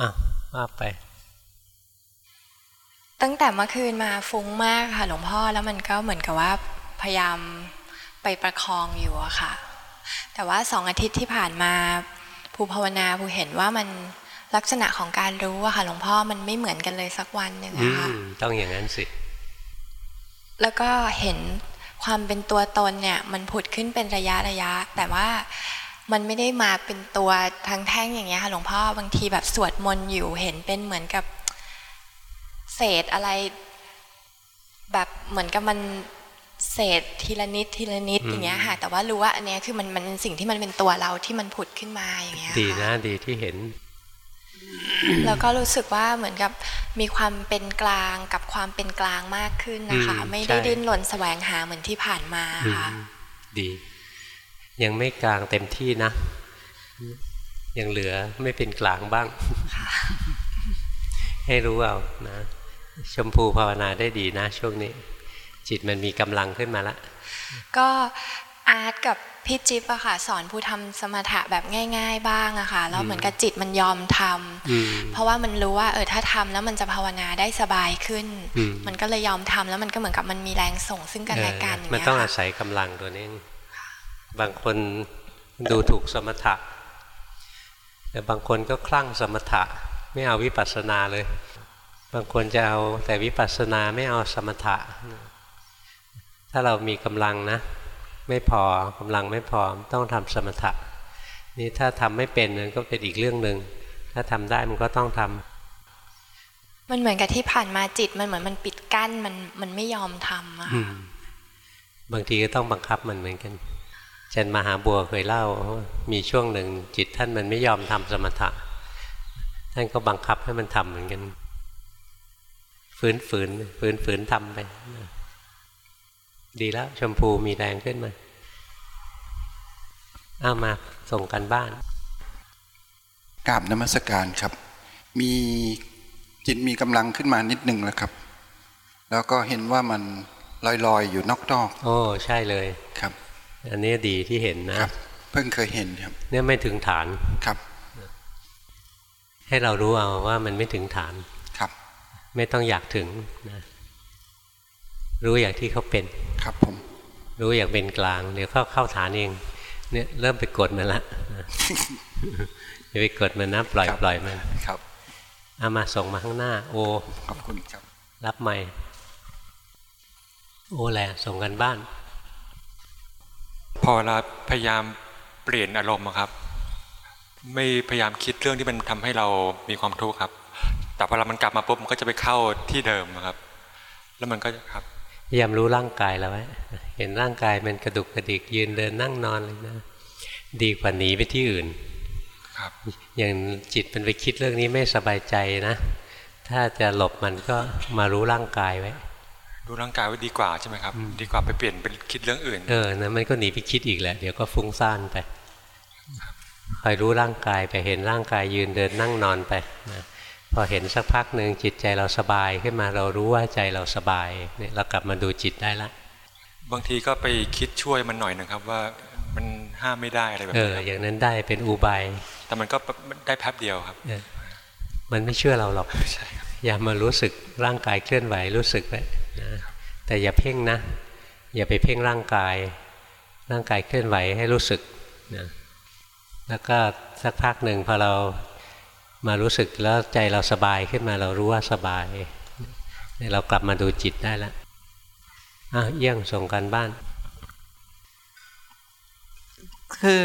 อะว่าไป ตั้งแต่เมื่อคืนมาฟุ้งมากค่ะหลวงพ่อแล้วมันก็เหมือนกับว่าพยายามไปประคองอยู่อะค่ะ แต่ว่าสองอาทิตย์ที่ผ่านมาภูภาวนาภูเห็นว่ามันลักษณะของการรู้อะค่ะหลวงพ่อมันไม่เหมือนกันเลยสักวันหนึ่งอือะค่ะมต้องอย่างนั้นสิ แล้วก็เห็นความเป็นตัวตนเนี่ย มันผุดขึ้นเป็นระยะระยะ แต่ว่า มันไม่ได้มาเป็นตัวทั้งแท่งอย่างเงี้ยค่ะหลวงพ่อบางทีแบบสวดมนต์อยู่เห็นเป็นเหมือนกับเศษอะไร แบบเหมือนกับมันเศษทีละนิดทีละนิดอืมอย่างเงี้ยค่ะ แต่ว่ารู้ว่าอันเนี้ยคือมันมันเป็นสิ่งที่มันเป็นตัวเราที่มันผุดขึ้นมาอย่างเงี้ยดีค่ะนะดีที่เห็น แล้วก็รู้สึกว่าเหมือนกับมีความเป็นกลางกับความเป็นกลางมากขึ้นนะคะอืมไม่ได้ใช่ดิ้นรนแสวงหาเหมือนที่ผ่านมาอืมค่ะดี ยังไม่กลางเต็มที่นะ ยังเหลือไม่เป็นกลางบ้าง ให้รู้เอานะ ชมพูภาวนาได้ดีนะ ช่วงนี้ จิตมันมีกำลังขึ้นมาละ ก็อาร์ตกับพี่จิ๊บอะค่ะ สอนผู้ทำสมถะแบบง่าย ๆ บ้างอะค่ะแล้วเหมือนกับจิตมันยอมทำอืมเพราะว่ามันรู้ว่าเออถ้าทำแล้วมันจะภาวนาได้สบายขึ้นอืมมันก็เลยยอมทำแล้วมันก็เหมือนกับมันมีแรงส่งซึ่งกันและกันเอออย่างมันเงี้ยต้องค่ะอาศัยกำลังตัวนี้ บางคนดูถูกสมถะ แต่บางคนก็คลั่งสมถะ ไม่เอาวิปัสสนาเลย บางคนจะเอาแต่วิปัสสนาไม่เอาสมถะ ถ้าเรามีกำลังนะ ไม่พอกำลังไม่พอต้องทำสมถะ นี่ถ้าทำไม่เป็นนั้นก็เป็นอีกเรื่องหนึ่งถ้าทำได้มันก็ต้องทำมันเหมือนกับที่ผ่านมาจิตมันเหมือนมันปิดกั้นมันมันไม่ยอมทำอะอืค่ะมบางทีก็ต้องบังคับมันเหมือนกันอา จารย์มหาบัวเคยเล่าว่า มีช่วงหนึ่งจิตท่านมันไม่ยอมทำสมถะ ท่านก็บังคับให้มันทำเหมือนกันฝืนฝืนฝืนฝืนทำไป ดีแล้ว ชมพูมีแรงขึ้นมาเอามาส่งกันบ้านกราบนมัสการครับ มีจิตมีกำลังขึ้นมานิดหนึ่งแล้วครับ แล้วก็เห็นว่ามันลอยๆอยู่นอกโอ้ใช่เลยๆครับ อันนี้ดีที่เห็นนะครับเพิ่งเคยเห็นครับ เนี่ยไม่ถึงฐานครับ ให้เรารู้เอาว่ามันไม่ถึงฐานครับ ไม่ต้องอยากถึงนะรู้อย่างที่เขาเป็นครับผม รู้อย่างเป็นกลาง เดี๋ยวเข้าเข้าฐานเอง เนี่ยเริ่มไปกดมันละนะอย่าไปกดมันนะปล่อยปล่อยมันครับเอามาส่งมาข้างหน้า โอขอบคุณครับ รับไม่ โอแหละส่งกันบ้าน พอเราพยายามเปลี่ยนอารมณ์อะครับ ไม่พยายามคิดเรื่องที่มันทำให้เรามีความทุกข์ครับ แต่พอเรามันกลับมาปุ๊บมันก็จะไปเข้าที่เดิมอะครับ แล้วมันก็ครับพยายามรู้ร่างกายเราไว้เห็นร่างกายมันกระดุกกระดิกยืนเดินนั่งนอนเลยนะดีกว่าหนีไปที่อื่นครับอย่างจิตมันไปคิดเรื่องนี้ไม่สบายใจนะ ถ้าจะหลบมันก็มารู้ร่างกายไว้ รู้ร่างกายไว้ดีกว่าใช่ไหมครับ ดีกว่าไปเปลี่ยนเป็นคิดเรื่องอื่น เออนะมันก็หนีไปคิดอีกแหละ เดี๋ยวก็ฟุ้งซ่านไปคอยรู้ร่างกายไปเห็นร่างกายยืนเดินนั่งนอนไปนะพอเห็นสักพักหนึ่งจิตใจเราสบายขึ้นมาเรารู้ว่าใจเราสบายเนี่ยเรากลับมาดูจิตได้ละ บางทีก็ไปคิดช่วยมันหน่อยนะครับว่ามันห้ามไม่ได้อะไรแบบเอนี้อครับอย่างนั้นได้เป็นอุบายแต่มันก็ได้แป๊บเดียวครับเออมันไม่เชื่อเราหรอกใช่ครับอย่ามารู้สึกร่างกายเคลื่อนไหวรู้สึกไว้ นะแต่อย่าเพ่งนะ อย่าไปเพ่งร่างกาย ร่างกายเคลื่อนไหวให้รู้สึกนะแล้วก็สักพักหนึ่งพอเรามารู้สึกแล้วใจเราสบายขึ้นมาเรารู้ว่าสบายเนี่ยเรากลับมาดูจิตได้แล้วอะเยี่ยงส่งกันบ้าน คือ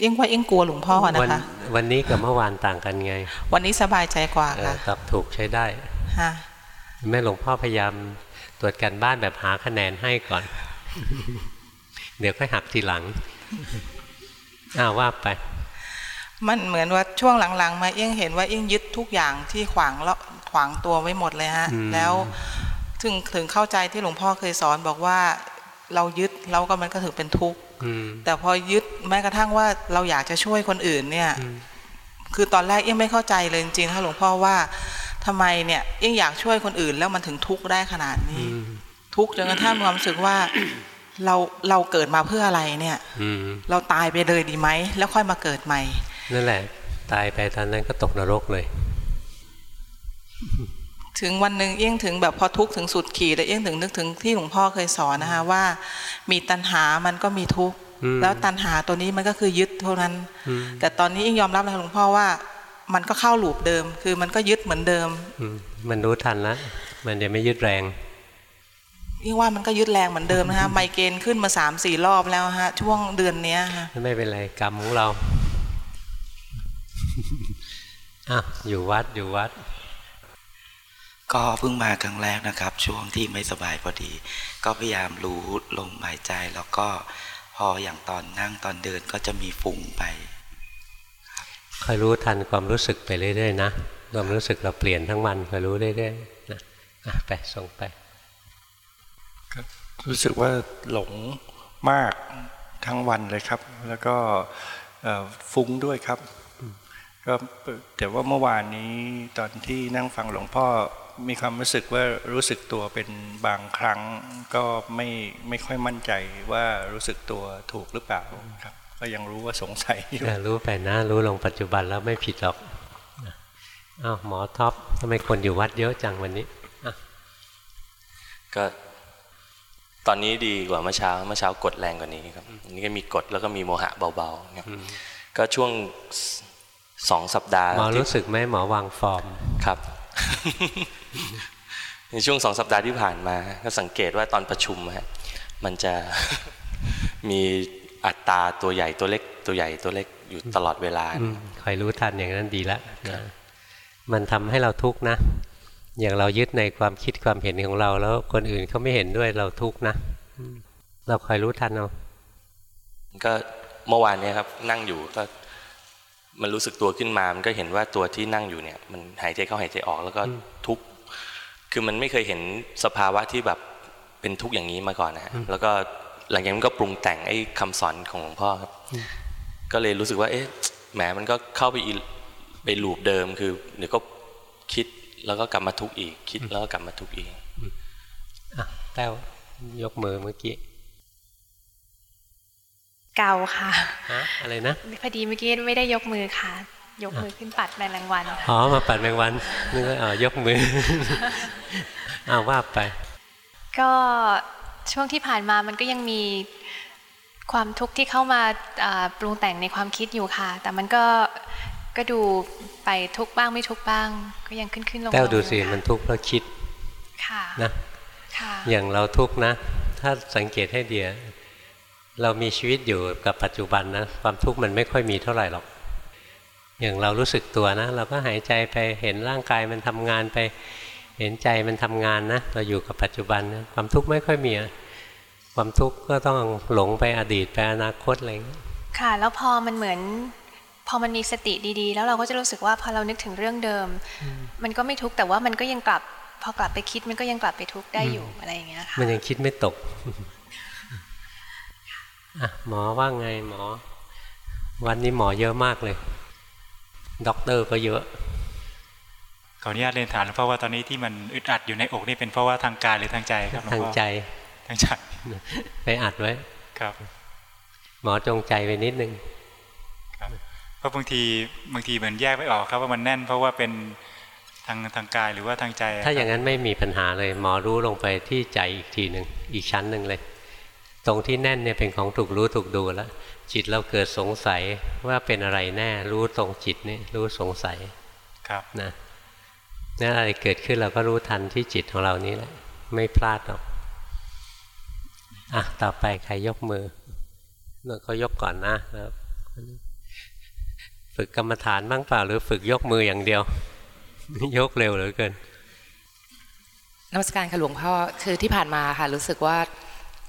เอ็งว่าเอ็งกลัวหลวงพ่อวันะคะ วันนี้กับเมื่อวานต่างกันไง วันนี้สบายใจกว่าเออค่ะตอบถูกใช้ได้ฮะ แม่หลวงพ่อพยายามตรวจการบ้านแบบหาคะแนนให้ก่อน เดี๋ยวค่อยหักทีหลังอ้าวว่าไป มันเหมือนว่าช่วงหลังๆ มาเอ็งเห็นว่าเอ็งยึดทุกอย่างที่ขวางเลาะขวางตัวไว้หมดเลยฮะอืมแล้วถึงถึงเข้าใจที่หลวงพ่อเคยสอนบอกว่าเรายึดเราก็มันก็ถือเป็นทุกข์อืมแต่พอยึดแม้กระทั่งว่าเราอยากจะช่วยคนอื่นเนี่ยอืมคือตอนแรกเอ็งไม่เข้าใจเลยจริงๆค่ะหลวงพ่อว่า ทำไมเนี่ยเอ็งอยากช่วยคนอื่นแล้วมันถึงทุกข์ได้ขนาดนี้อืมทุกข์จนกระทั่งมีความรู้สึกว่าเราเราเกิดมาเพื่ออะไรเนี่ยอืมเราตายไปเลยดีไหมแล้วค่อยมาเกิดใหม่นั่นแหละ ตายไปตอนนั้นก็ตกนรกเลย ถึงวันหนึ่งเอี้ยงถึงแบบพอทุกข์ถึงสุดขีดแต่เอี้ยงถึงนึกถึงที่หลวงพ่อเคยสอนนะคะว่า มีตัณหามันก็มีทุกข์อืมแล้วตัณหาตัวนี้มันก็คือยึดเท่านั้นอืมแต่ตอนนี้เอี้ยงยอมรับนะคะหลวงพ่อว่า มันก็เข้าลูปเดิม คือมันก็ยึดเหมือนเดิมอืมมันรู้ทันแล้วมันจะไม่ยึดแรงเอี้ยงว่ามันก็ยึดแรงเหมือนเดิมนะคะไมเกรนขึ้นมาสามสี่รอบแล้วฮะช่วงเดือนเนี้ยค่ะไม่เป็นไรกรรมของเราอะอยู่วัดอยู่วัด ก็เพิ่งมาครั้งแรกนะครับ ช่วงที่ไม่สบายพอดี ก็พยายามรู้ลมหายใจแล้วก็พออย่างตอนนั่งตอนเดินก็จะมีฟุ้งไป คอยรู้ทันความรู้สึกไปเรื่อยๆนะความรู้สึกเราเปลี่ยนทั้งวันคอยรู้เรื่อยๆนะไปส่งไปรู้สึกว่าหลงมากทั้งวันเลยครับ แล้วก็ฟุ้งด้วยครับก็แต่ว่าเมื่อวานนี้ตอนที่นั่งฟังหลวงพ่อมีความรู้สึกว่ารู้สึกตัวเป็นบางครั้ง ก็ไม่ไม่ค่อยมั่นใจว่ารู้สึกตัวถูกหรือเปล่าครับ ก็ยังรู้ว่าสงสัยอยู่เออรู้ไปนะ รู้ลงปัจจุบันแล้วไม่ผิดหรอกนะอ้าวหมอท็อปทำไมคนอยู่วัดเยอะจังวันนี้อะก็ตอนนี้ดีกว่าเมื่อเช้าเมื่อเช้ากดแรงกว่านี้ครับอันนี้ก็มีกดแล้วก็มีโมหะเบาๆครับก็ช่วงสสองสัปดาห์หมอที่รู้สึกไหมหมอวางฟอร์มครับ ในช่วงสองสัปดาห์ที่ผ่านมา ก็สังเกตว่าตอนประชุมฮะมันจะมี อัตราตัวใหญ่ตัวเล็ก ตัวใหญ่ตัวเล็กอยู่ตลอดเวลาอืมคอยรู้ทันอย่างนั้นดีแล้วนะมันทำให้เราทุกข์นะ อย่างเรายึดในความคิดความเห็นของเรา แล้วคนอื่นเขาไม่เห็นด้วยเราทุกข์นะอืมเราคอยรู้ทันเอาก็เมื่อวานเนี้ครับ นั่งอยู่ก็มันรู้สึกตัวขึ้นมา มันก็เห็นว่าตัวที่นั่งอยู่เนี่ย มันหายใจเข้าหายใจออกแล้วก็ทุกข์คือมันไม่เคยเห็นสภาวะที่แบบเป็นทุกข์อย่างนี้มาก่อนนะฮะแล้วก็ หลังจากนั้นก็ปรุงแต่งไอ้คำสอนของหลวงพ่อครับ ก็เลยรู้สึกว่า เอ๊ะแหมมันก็เข้าไปอีไปลูปเดิมคือเดี๋ยวก็คิดแล้วก็กลับมาทุกข์อีก คิดแล้วก็กลับมาทุกข์อีกอะแต้วยกมือเมื่อกี้เกาค่ะฮะอะไรนะพอดีเมื่อกี้ไม่ได้ยกมือค่ะ ยกมือขึ้นปัดแมลงวันค่ะอ๋อมาปัดแมงวันนึกว่าอ๋อยกมืออ้าวว่าไป ก็ ช่วงที่ผ่านมามันก็ยังมีความทุกข์ที่เข้ามาอ่าปรุงแต่งในความคิดอยู่ค่ะ แต่มันก็ก็ดูไปทุกข์บ้างไม่ทุกข์บ้าง ก็ยังขึ้นขึ้นลงๆแต้วดูสิอยู่ค่ะมันทุกข์เพราะคิดค่ะนะค่ะอย่างเราทุกข์นะ ถ้าสังเกตให้ดีอะเรามีชีวิตอยู่กับปัจจุบันนะความทุกข์มันไม่ค่อยมีเท่าไหร่หรอก อย่างเรารู้สึกตัวนะ เราก็หายใจไปเห็นร่างกายมันทำงานไป เห็นใจมันทำงานนะเราอยู่กับปัจจุบันนะความทุกข์ไม่ค่อยมีอะความทุกข์ก็ต้องหลงไปอดีตไปอนาคตอะไรอย่างเงี้ยค่ะ แล้วพอมันเหมือน พอมันมีสติดีๆ แล้วเราก็จะรู้สึกว่าพอเรานึกถึงเรื่องเดิม มันก็ไม่ทุกข์แต่ว่ามันก็ยังกลับ พอกลับไปคิดมันก็ยังกลับไปทุกข์ได้อยู่อะไรอย่างเงี้ยค่ะมันยังคิดไม่ตกอะหมอว่าไงหมอ วันนี้หมอเยอะมากเลยด็อกเตอร์ก็เยอะข ออนุญาตเรียนถามหลวงพ่อว่าตอนนี้ที่มันอึดอัดอยู่ในอกนี่เป็นเพราะว่าทางกายหรือทางใจครับหลวงทางพ่อใจทางใจไปอัดไว้ครับ หมอจงใจไปนิดนึงครับเพราะบางทีบางทีเหมือนแยกไม่ออกครับว่ามันแน่น เพราะว่าเป็นทางทางกายหรือว่าทางใจ ถ้าอย่างนั้นนั้นไม่มีปัญหาเลย หมอรู้ลงไปที่ใจอีกทีหนึ่งอีกชั้นหนึ่งเลย ตรงที่แน่นเนี่ยเป็นของถูกรู้ถูกดูแล้วจิตเราเกิดสงสัยว่าเป็นอะไรแน่ รู้ตรงจิตนี่รู้สงสัยครับนะ นั่นอะไรเกิดขึ้นเราก็รู้ทันที่จิตของเรานี้แหละ ไม่พลาดหรอกอะต่อไปใครยกมือเราก็ยกก่อนนะแล้วฝึกกรรมฐานบ้างเปล่า หรือฝึกยกมืออย่างเดียว ยกเร็วเหลือเกินนมัสการค่ะหลวงพ่อคือที่ผ่านมาค่ะรู้สึกว่า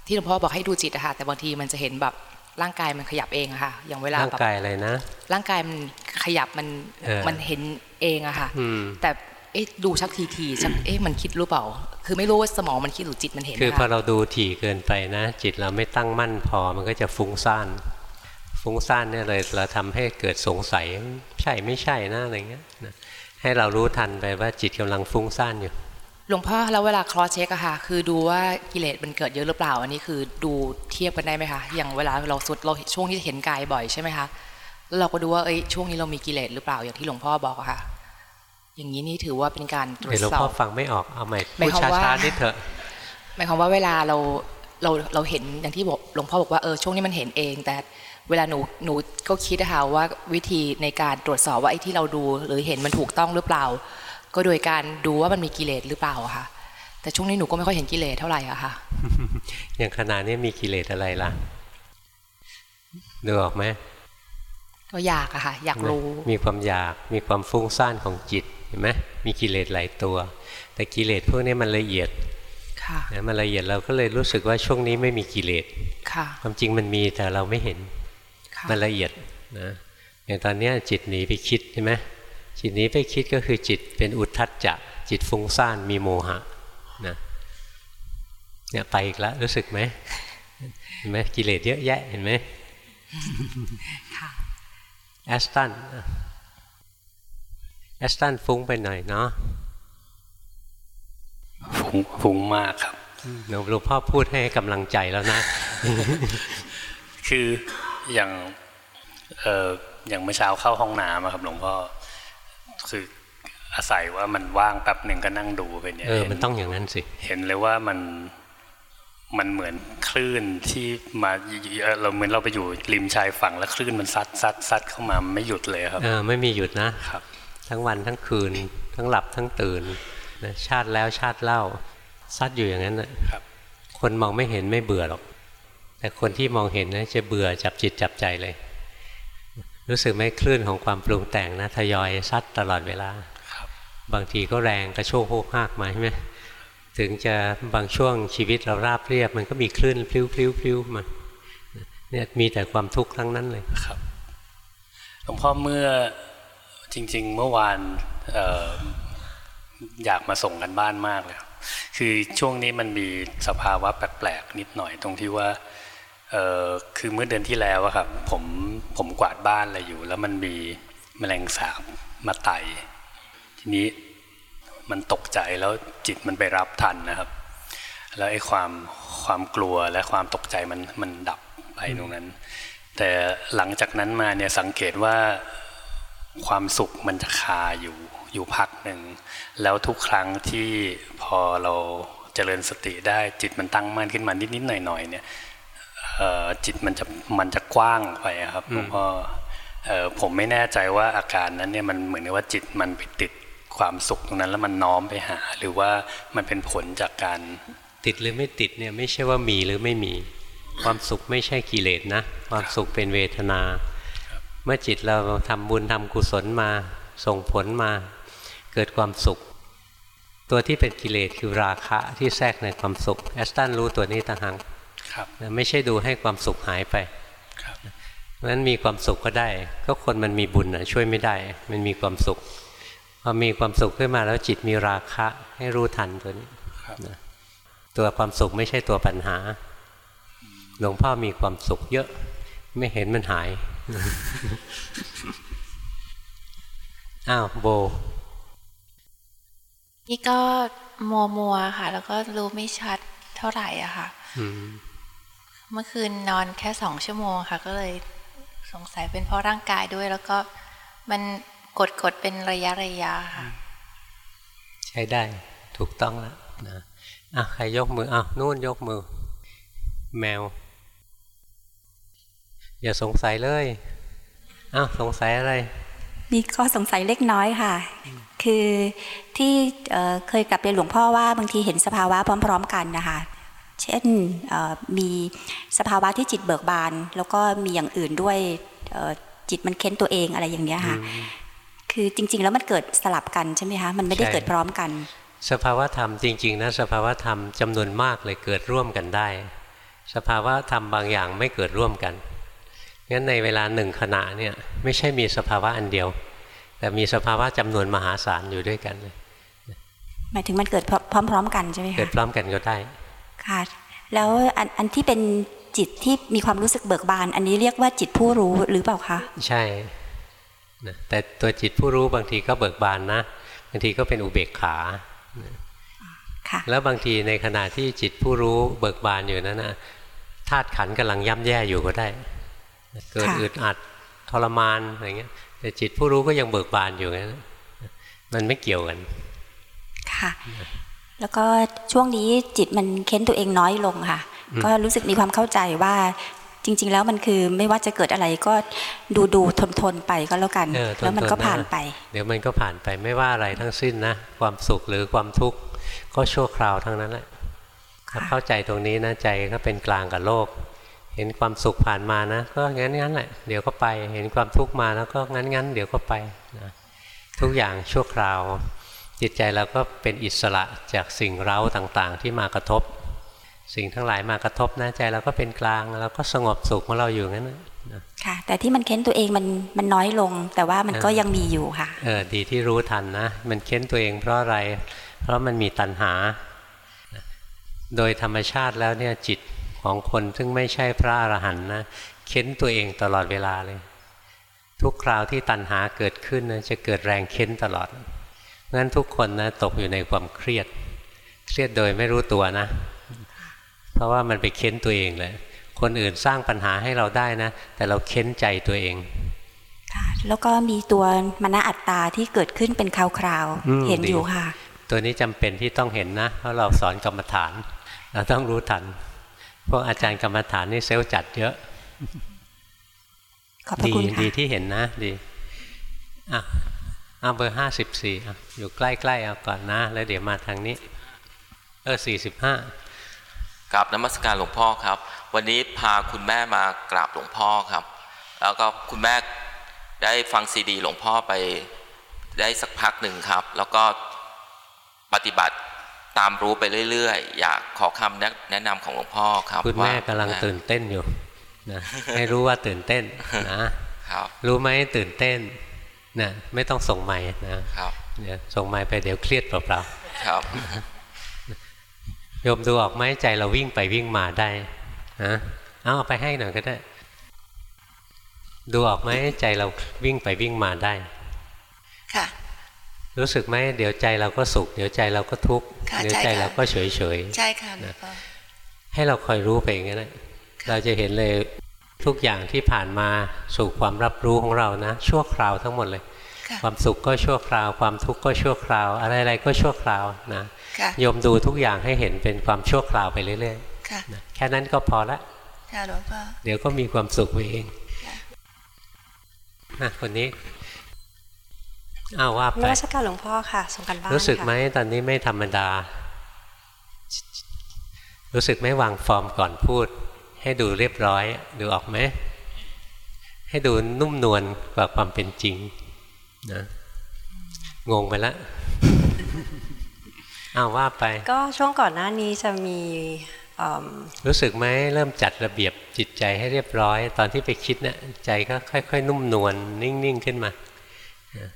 ที่หลวงพ่อบอกให้ดูจิตอะค่ะแต่บางทีมันจะเห็นแบบร่างกายมันขยับเองอะค่ะ อย่างเวลาร่างแบบกายอะไรนะ ร่างกายมันขยับมันเออมันเห็นเองอะค่ะอืมแต่เอ๊ะดูชักทีทีๆชักเอ๊ะมันคิดรู้เปล่า คือไม่รู้ว่าสมองมันคิดหรือจิตมันเห็นคือนะพอคะเราดูถี่เกินไปนะ จิตเราไม่ตั้งมั่นพอมันก็จะฟุ้งซ่านฟุ้งซ่านเนี่ยเลยเราทำให้เกิดสงสัยใช่ไม่ใช่นะอะไรเงี้ยนะให้เรารู้ทันไปว่าจิตกำลังฟุ้งซ่านอยู่หลวงพ่อแล้วเวลาคลอเช็คอะค่ะ คือดูว่ากิเลสมันเกิดเยอะหรือเปล่า อันนี้คือดูเทียบกันได้ไหมคะอย่างเวลาเราสุดเราช่วงที่เห็นกายบ่อยใช่ไหมคะแล้วเราก็ดูว่าเอ้ยช่วงนี้เรามีกิเลสหรือเปล่าอย่างที่หลวงพ่อบอกอะค่ะ อย่างนี้นี่ถือว่าเป็นการตรวเดี๋จยวหลวงสอพ่อบฟังไม่ออกเอาใหม่หมายพูดความว่าช้าๆนิดเถอะหมายความว่าเวลาเราเราเราเห็นอย่างที่บอกหลวงพ่อบอกว่าเออช่วงนี้มันเห็นเอง แต่เวลาหนูหนูก็คิดนะคะว่าวิธีในการตรวจสอบว่าไอ้ที่เราดู หรือเห็นมันถูกต้องหรือเปล่า ก็โดยการดูว่ามันมีกิเลสหรือเปล่าอะค่ะ แต่ช่วงนี้หนูก็ไม่ค่อยเห็นกิเลสเท่าไหร่อะค่ะ อย่างขนาดนี้มีกิเลสอะไรล่ะดูออกไหมก็อยากอะค่ะ อยากรู้ มีความอยากมีความฟุ้งซ่านของจิต เห็นไหมมีกิเลสหลายตัว แต่กิเลสพวกนี้มันละเอียดค่ะนะมันละเอียดเราก็เลยรู้สึกว่าช่วงนี้ไม่มีกิเลสค่ะความจริงมันมีแต่เราไม่เห็นค่ะมันละเอียดนะอย่างตอนเนี้ยจิตหนีไปคิดใช่ไหมจิตหนีไปคิดก็คือจิตเป็นอุทธัจจะจิตฟุ้งซ่านมีโมหะนะเนี่ยไปอีกแล้วรู้สึกไหมเห็นไหมกิเลสเยอะแยะเห็นไหมค่ะแอสตัน แอสตันฟุ้งไปหน่อยเนาะฟุ้งฟุ้งมากครับหลวงหลวงพ่อพูดให้กำลังใจแล้วนะ คืออย่างเอ่ออย่างเมื่อเช้าเข้าห้องน้ำอะครับหลวงพ่อคืออาศัยว่ามันว่างแป๊บหนึ่งก็นั่งดูไปเนี่ยเออห็มันต้องอย่างนั้นสิเห็นเลยว่ามันมันเหมือนคลื่นที่มาเอ่อเราเหมือนเราไปอยู่ริมชายฝั่งแล้วคลื่นมันซัดซัดซัดเข้ามาไม่หยุดเลยครับเออไม่มีหยุดนะครับ ทั้งวันทั้งคืน ทั้งหลับทั้งตื่นนะชาติแล้วชาติเล่าซัดอยู่อย่างนั้นนะครับ คนมองไม่เห็นไม่เบื่อหรอก แต่คนที่มองเห็นนะจะเบื่อจับจิตจับใจเลย รู้สึกไหมคลื่นของความปรุงแต่งนะทยอยซัดตลอดเวลาครับบางทีก็แรงกระโชกโฮกหากมาใช่ไหมถึงจะบางช่วงชีวิตเราราบเรียบ มันก็มีคลื่นพลิ้วพลิ้วพลิ้วมาเนี่ยมีแต่ความทุกข์ทั้งนั้นเลยครับหลวงพ่อเมื่อ จริง ๆ เมื่อวานอออยากมาส่งกันบ้านมากเลยครับคือช่วงนี้มันมีสภาวะแปลกๆนิดหน่อยตรงที่ว่าคือเมื่อเดือนที่แล้วอะครับผมผมกวาดบ้านอะไรอยู่ แล้วมันมีแมลงสาบมาไต่ทีนี้มันตกใจแล้วจิตมันไปรับทันนะครับ แล้วไอ้ความความกลัวและความตกใจมันมันดับไปตรงนั้น แต่หลังจากนั้นมาเนี่ยสังเกตว่า ความสุขมันจะคาอยู่อยู่พักหนึ่ง แล้วทุกครั้งที่พอเราเจริญสติได้จิตมันตั้งมั่นขึ้นมานิดๆหน่อยๆเนี่ยเอ่อจิตมันจะมันจะกว้างไปอะครับหลวงพ่อเอ่อผมไม่แน่ใจว่าอาการนั้นเนี่ยมันเหมือนกับว่าจิตมันไปติดความสุขตรงนั้นแล้วมันน้อมไปหา หรือว่ามันเป็นผลจากการติดหรือไม่ติดเนี่ยไม่ใช่ว่ามีหรือไม่มี ความสุขไม่ใช่กิเลสนะ ความสุขเป็นเวทนา เมื่อจิตเราทำบุญทำกุศลมาส่งผลมาเกิดความสุข ตัวที่เป็นกิเลสคือราคะที่แทรกในความสุขแอสตันรู้ตัวนี้ต่างหากครับนะไม่ใช่ดูให้ความสุขหายไปครับเพราะฉะนั้นมีความสุขก็ได้ ก็คนมันมีบุญนะช่วยไม่ได้ มันมีความสุขพอมีความสุขขึ้นมาแล้วจิตมีราคะให้รู้ทันตัวนี้ครับนะตัวความสุขไม่ใช่ตัวปัญหาหลวงพ่อมีความสุขเยอะไม่เห็นมันหาย อ้าวโบ นี่ก็มัวมัวๆค่ะ แล้วก็รู้ไม่ชัดเท่าไหร่อะค่ะอืมเมื่อคืนนอนแค่สองชั่วโมงค่ะ ก็เลยสงสัยเป็นเพราะร่างกายด้วย แล้วก็มันกดกดๆเป็นระยะระยะค่ะ ใช้ได้ถูกต้องแล้วนะอะใครยกมืออ้าวนู่นยกมือ แมว อย่าสงสัยเลยอ้าวสงสัยอะไร มีข้อสงสัยเล็กน้อยค่ะ คือที่เอ่อเคยกลับเรียนหลวงพ่อว่าบางทีเห็นสภาวะพร้อม ๆ กันนะคะเช่นเอ่อมีสภาวะที่จิตเบิกบาน แล้วก็มีอย่างอื่นด้วยเอ่อจิตมันเค้นตัวเองอะไรอย่างเนี้ยค่ะ คือจริง ๆ แล้วมันเกิดสลับกันใช่ไหมคะมันไม่ได้ใช่เกิดพร้อมกัน สภาวะธรรมจริงๆนะสภาวะธรรมจำนวนมากเลยเกิดร่วมกันได้ สภาวะธรรมบางอย่างไม่เกิดร่วมกัน งั้นในเวลาหนึ่งขณะเนี่ยไม่ใช่มีสภาวะอันเดียว แต่มีสภาวะจำนวนมหาศาลอยู่ด้วยกันเลยหมายถึงมันเกิดพร้อม ๆ กันใช่ไหมเกิดคะพร้อมกันก็ได้ ค่ะ แล้วอันอันที่เป็นจิตที่มีความรู้สึกเบิกบาน อันนี้เรียกว่าจิตผู้รู้หรือเปล่าคะใช่นะแต่ตัวจิตผู้รู้บางทีก็เบิกบานนะบางทีก็เป็นอุเบกขาค่ะแล้วบางทีในขณะที่จิตผู้รู้เบิกบานอยู่นั้นนะธาตุขันธ์กำลังย่ำแย่อยู่ก็ได้ เกิดค่ะอึดอัดทรมานอะไรเงี้ยแต่จิตผู้รู้ก็ยังเบิกบานอยู่งั้นมันไม่เกี่ยวกัน ค่ะ แล้วก็ช่วงนี้จิตมันเค้นตัวเองน้อยลงค่ะ ก็รู้สึกมีความเข้าใจว่าจริง ๆ แล้วมันคือไม่ว่าจะเกิดอะไรก็ดูดูทนทนไปก็แล้วกันเออทแล้วมันก็ผ่านไป เดี๋ยวมันก็ผ่านไปไม่ว่าอะไรทั้งสิ้นนะ ความสุขหรือความทุกข์ก็ชั่วคราวทั้งนั้นแหละถ้าเข้าใจตรงนี้นะใจก็เป็นกลางกับโลก เห็นความสุขผ่านมานะ ก็งั้นงั้นแหละเดี๋ยวก็ไป เห็นความทุกข์มาแล้วก็งั้นงั้นเดี๋ยวก็ไปนะทุกอย่างชั่วคราว จิตใจเราก็เป็นอิสระจากสิ่งเร้าต่างๆ ที่มากระทบ สิ่งทั้งหลายมากระทบนะใจเราก็เป็นกลางแล้วก็สงบสุขของเราอยู่งั้นนะค่ะ แต่ที่มันเค้นตัวเองมันมันน้อยลง แต่ว่ามันก็ยังมีอยู่ค่ะเออดีที่รู้ทันนะ มันเค้นตัวเองเพราะอะไร เพราะมันมีตัณหา โดยธรรมชาติแล้วเนี่ยจิต ของคนซึ่งไม่ใช่พระอรหันต์นะเค้นตัวเองตลอดเวลาเลย ทุกคราวที่ตัณหาเกิดขึ้นนะจะเกิดแรงเค้นตลอดงั้นทุกคนนะตกอยู่ในความเครียด เครียดโดยไม่รู้ตัวนะ เพราะว่ามันไปเค้นตัวเองเลยคนอื่นสร้างปัญหาให้เราได้นะ แต่เราเค้นใจตัวเองแล้วก็มีตัวมณอัตตาที่เกิดขึ้นเป็นคราวอืมๆเห็นดีอยู่ค่ะ ตัวนี้จำเป็นที่ต้องเห็นนะ เพราะเราสอนกรรมฐาน เราต้องรู้ทัน พวกอาจารย์กรรมฐานนี่เซลล์จัดเยอะขอบพระดีคุณค่ะดีที่เห็นนะ ดีอะเอาเบอร์ห้าสิบสี่อยู่ใกล้ๆเอาก่อนนะ แล้วเดี๋ยวมาทางนี้ เออสี่สิบห้ากราบนมัสการหลวงพ่อครับ วันนี้พาคุณแม่มากราบหลวงพ่อครับ แล้วก็คุณแม่ได้ฟังซีดี หลวงพ่อไปได้สักพักหนึ่งครับ แล้วก็ปฏิบัติ ตามรู้ไปเรื่อยๆ อยากขอคำแนะแนะนำของหลวงพ่อครับคุณแม่ว่ากำลังตื่นเต้นอยู่นะให้รู้ว่าตื่นเต้นนะครับรู้ไหมตื่นเต้นนะไม่ต้องส่งใหม่นะครับเดี๋ยวส่งใหม่ไปเดี๋ยวเครียดเปล่าๆครับโยมดูออกไหมใจเราวิ่งไปวิ่งมาได้ฮะเอาเอาไปให้หน่อยก็ได้ ดูออกไหมใจเราวิ่งไปวิ่งมาได้ ค่ะ รู้สึกไหมเดี๋ยวใจเราก็สุข เดี๋ยวใจเราก็ทุกข์ค่ะเดี๋ยวใช่ใจค่ะเราก็เฉยเฉยใช่ค่ะหลวงพ่อให้เราคอยรู้ไปอย่างนั้นแหละเราจะเห็นเลยทุกอย่างที่ผ่านมาสู่ความรับรู้ของเรานะ ชั่วคราวทั้งหมดเลยค่ะความสุขก็ชั่วคราว ความทุกข์ก็ชั่วคราว อะไรๆก็ชั่วคราวนะค่ะโยมดูทุกอย่างให้เห็นเป็นความชั่วคราวไปเรื่อยค่ะๆนะแค่นั้นก็พอละค่ะหลวงพ่อเดี๋ยวก็มีความสุขไปเองนะคนนี้ อ้าวว่านไปวัชการหลวงพ่อค่ะส่งกันบ้านรู้สึกไหมค่ะตอนนี้ไม่ธรรมดา รู้สึกไหมวางฟอร์มก่อนพูด ให้ดูเรียบร้อย ดูออกไหมให้ดูนุ่มนวลกว่าความเป็นจริงนะงงไปแล้วอ้าวว่าไป ก็ช่วงก่อนหน้านี้จะมีเอิ่มรู้สึกไหมเริ่มจัดระเบียบจิตใจให้เรียบร้อย ตอนที่ไปคิดเนะี่ยใจก็ค่อย ๆ นุ่มนวลนิ่ง ๆ ขึ้นมา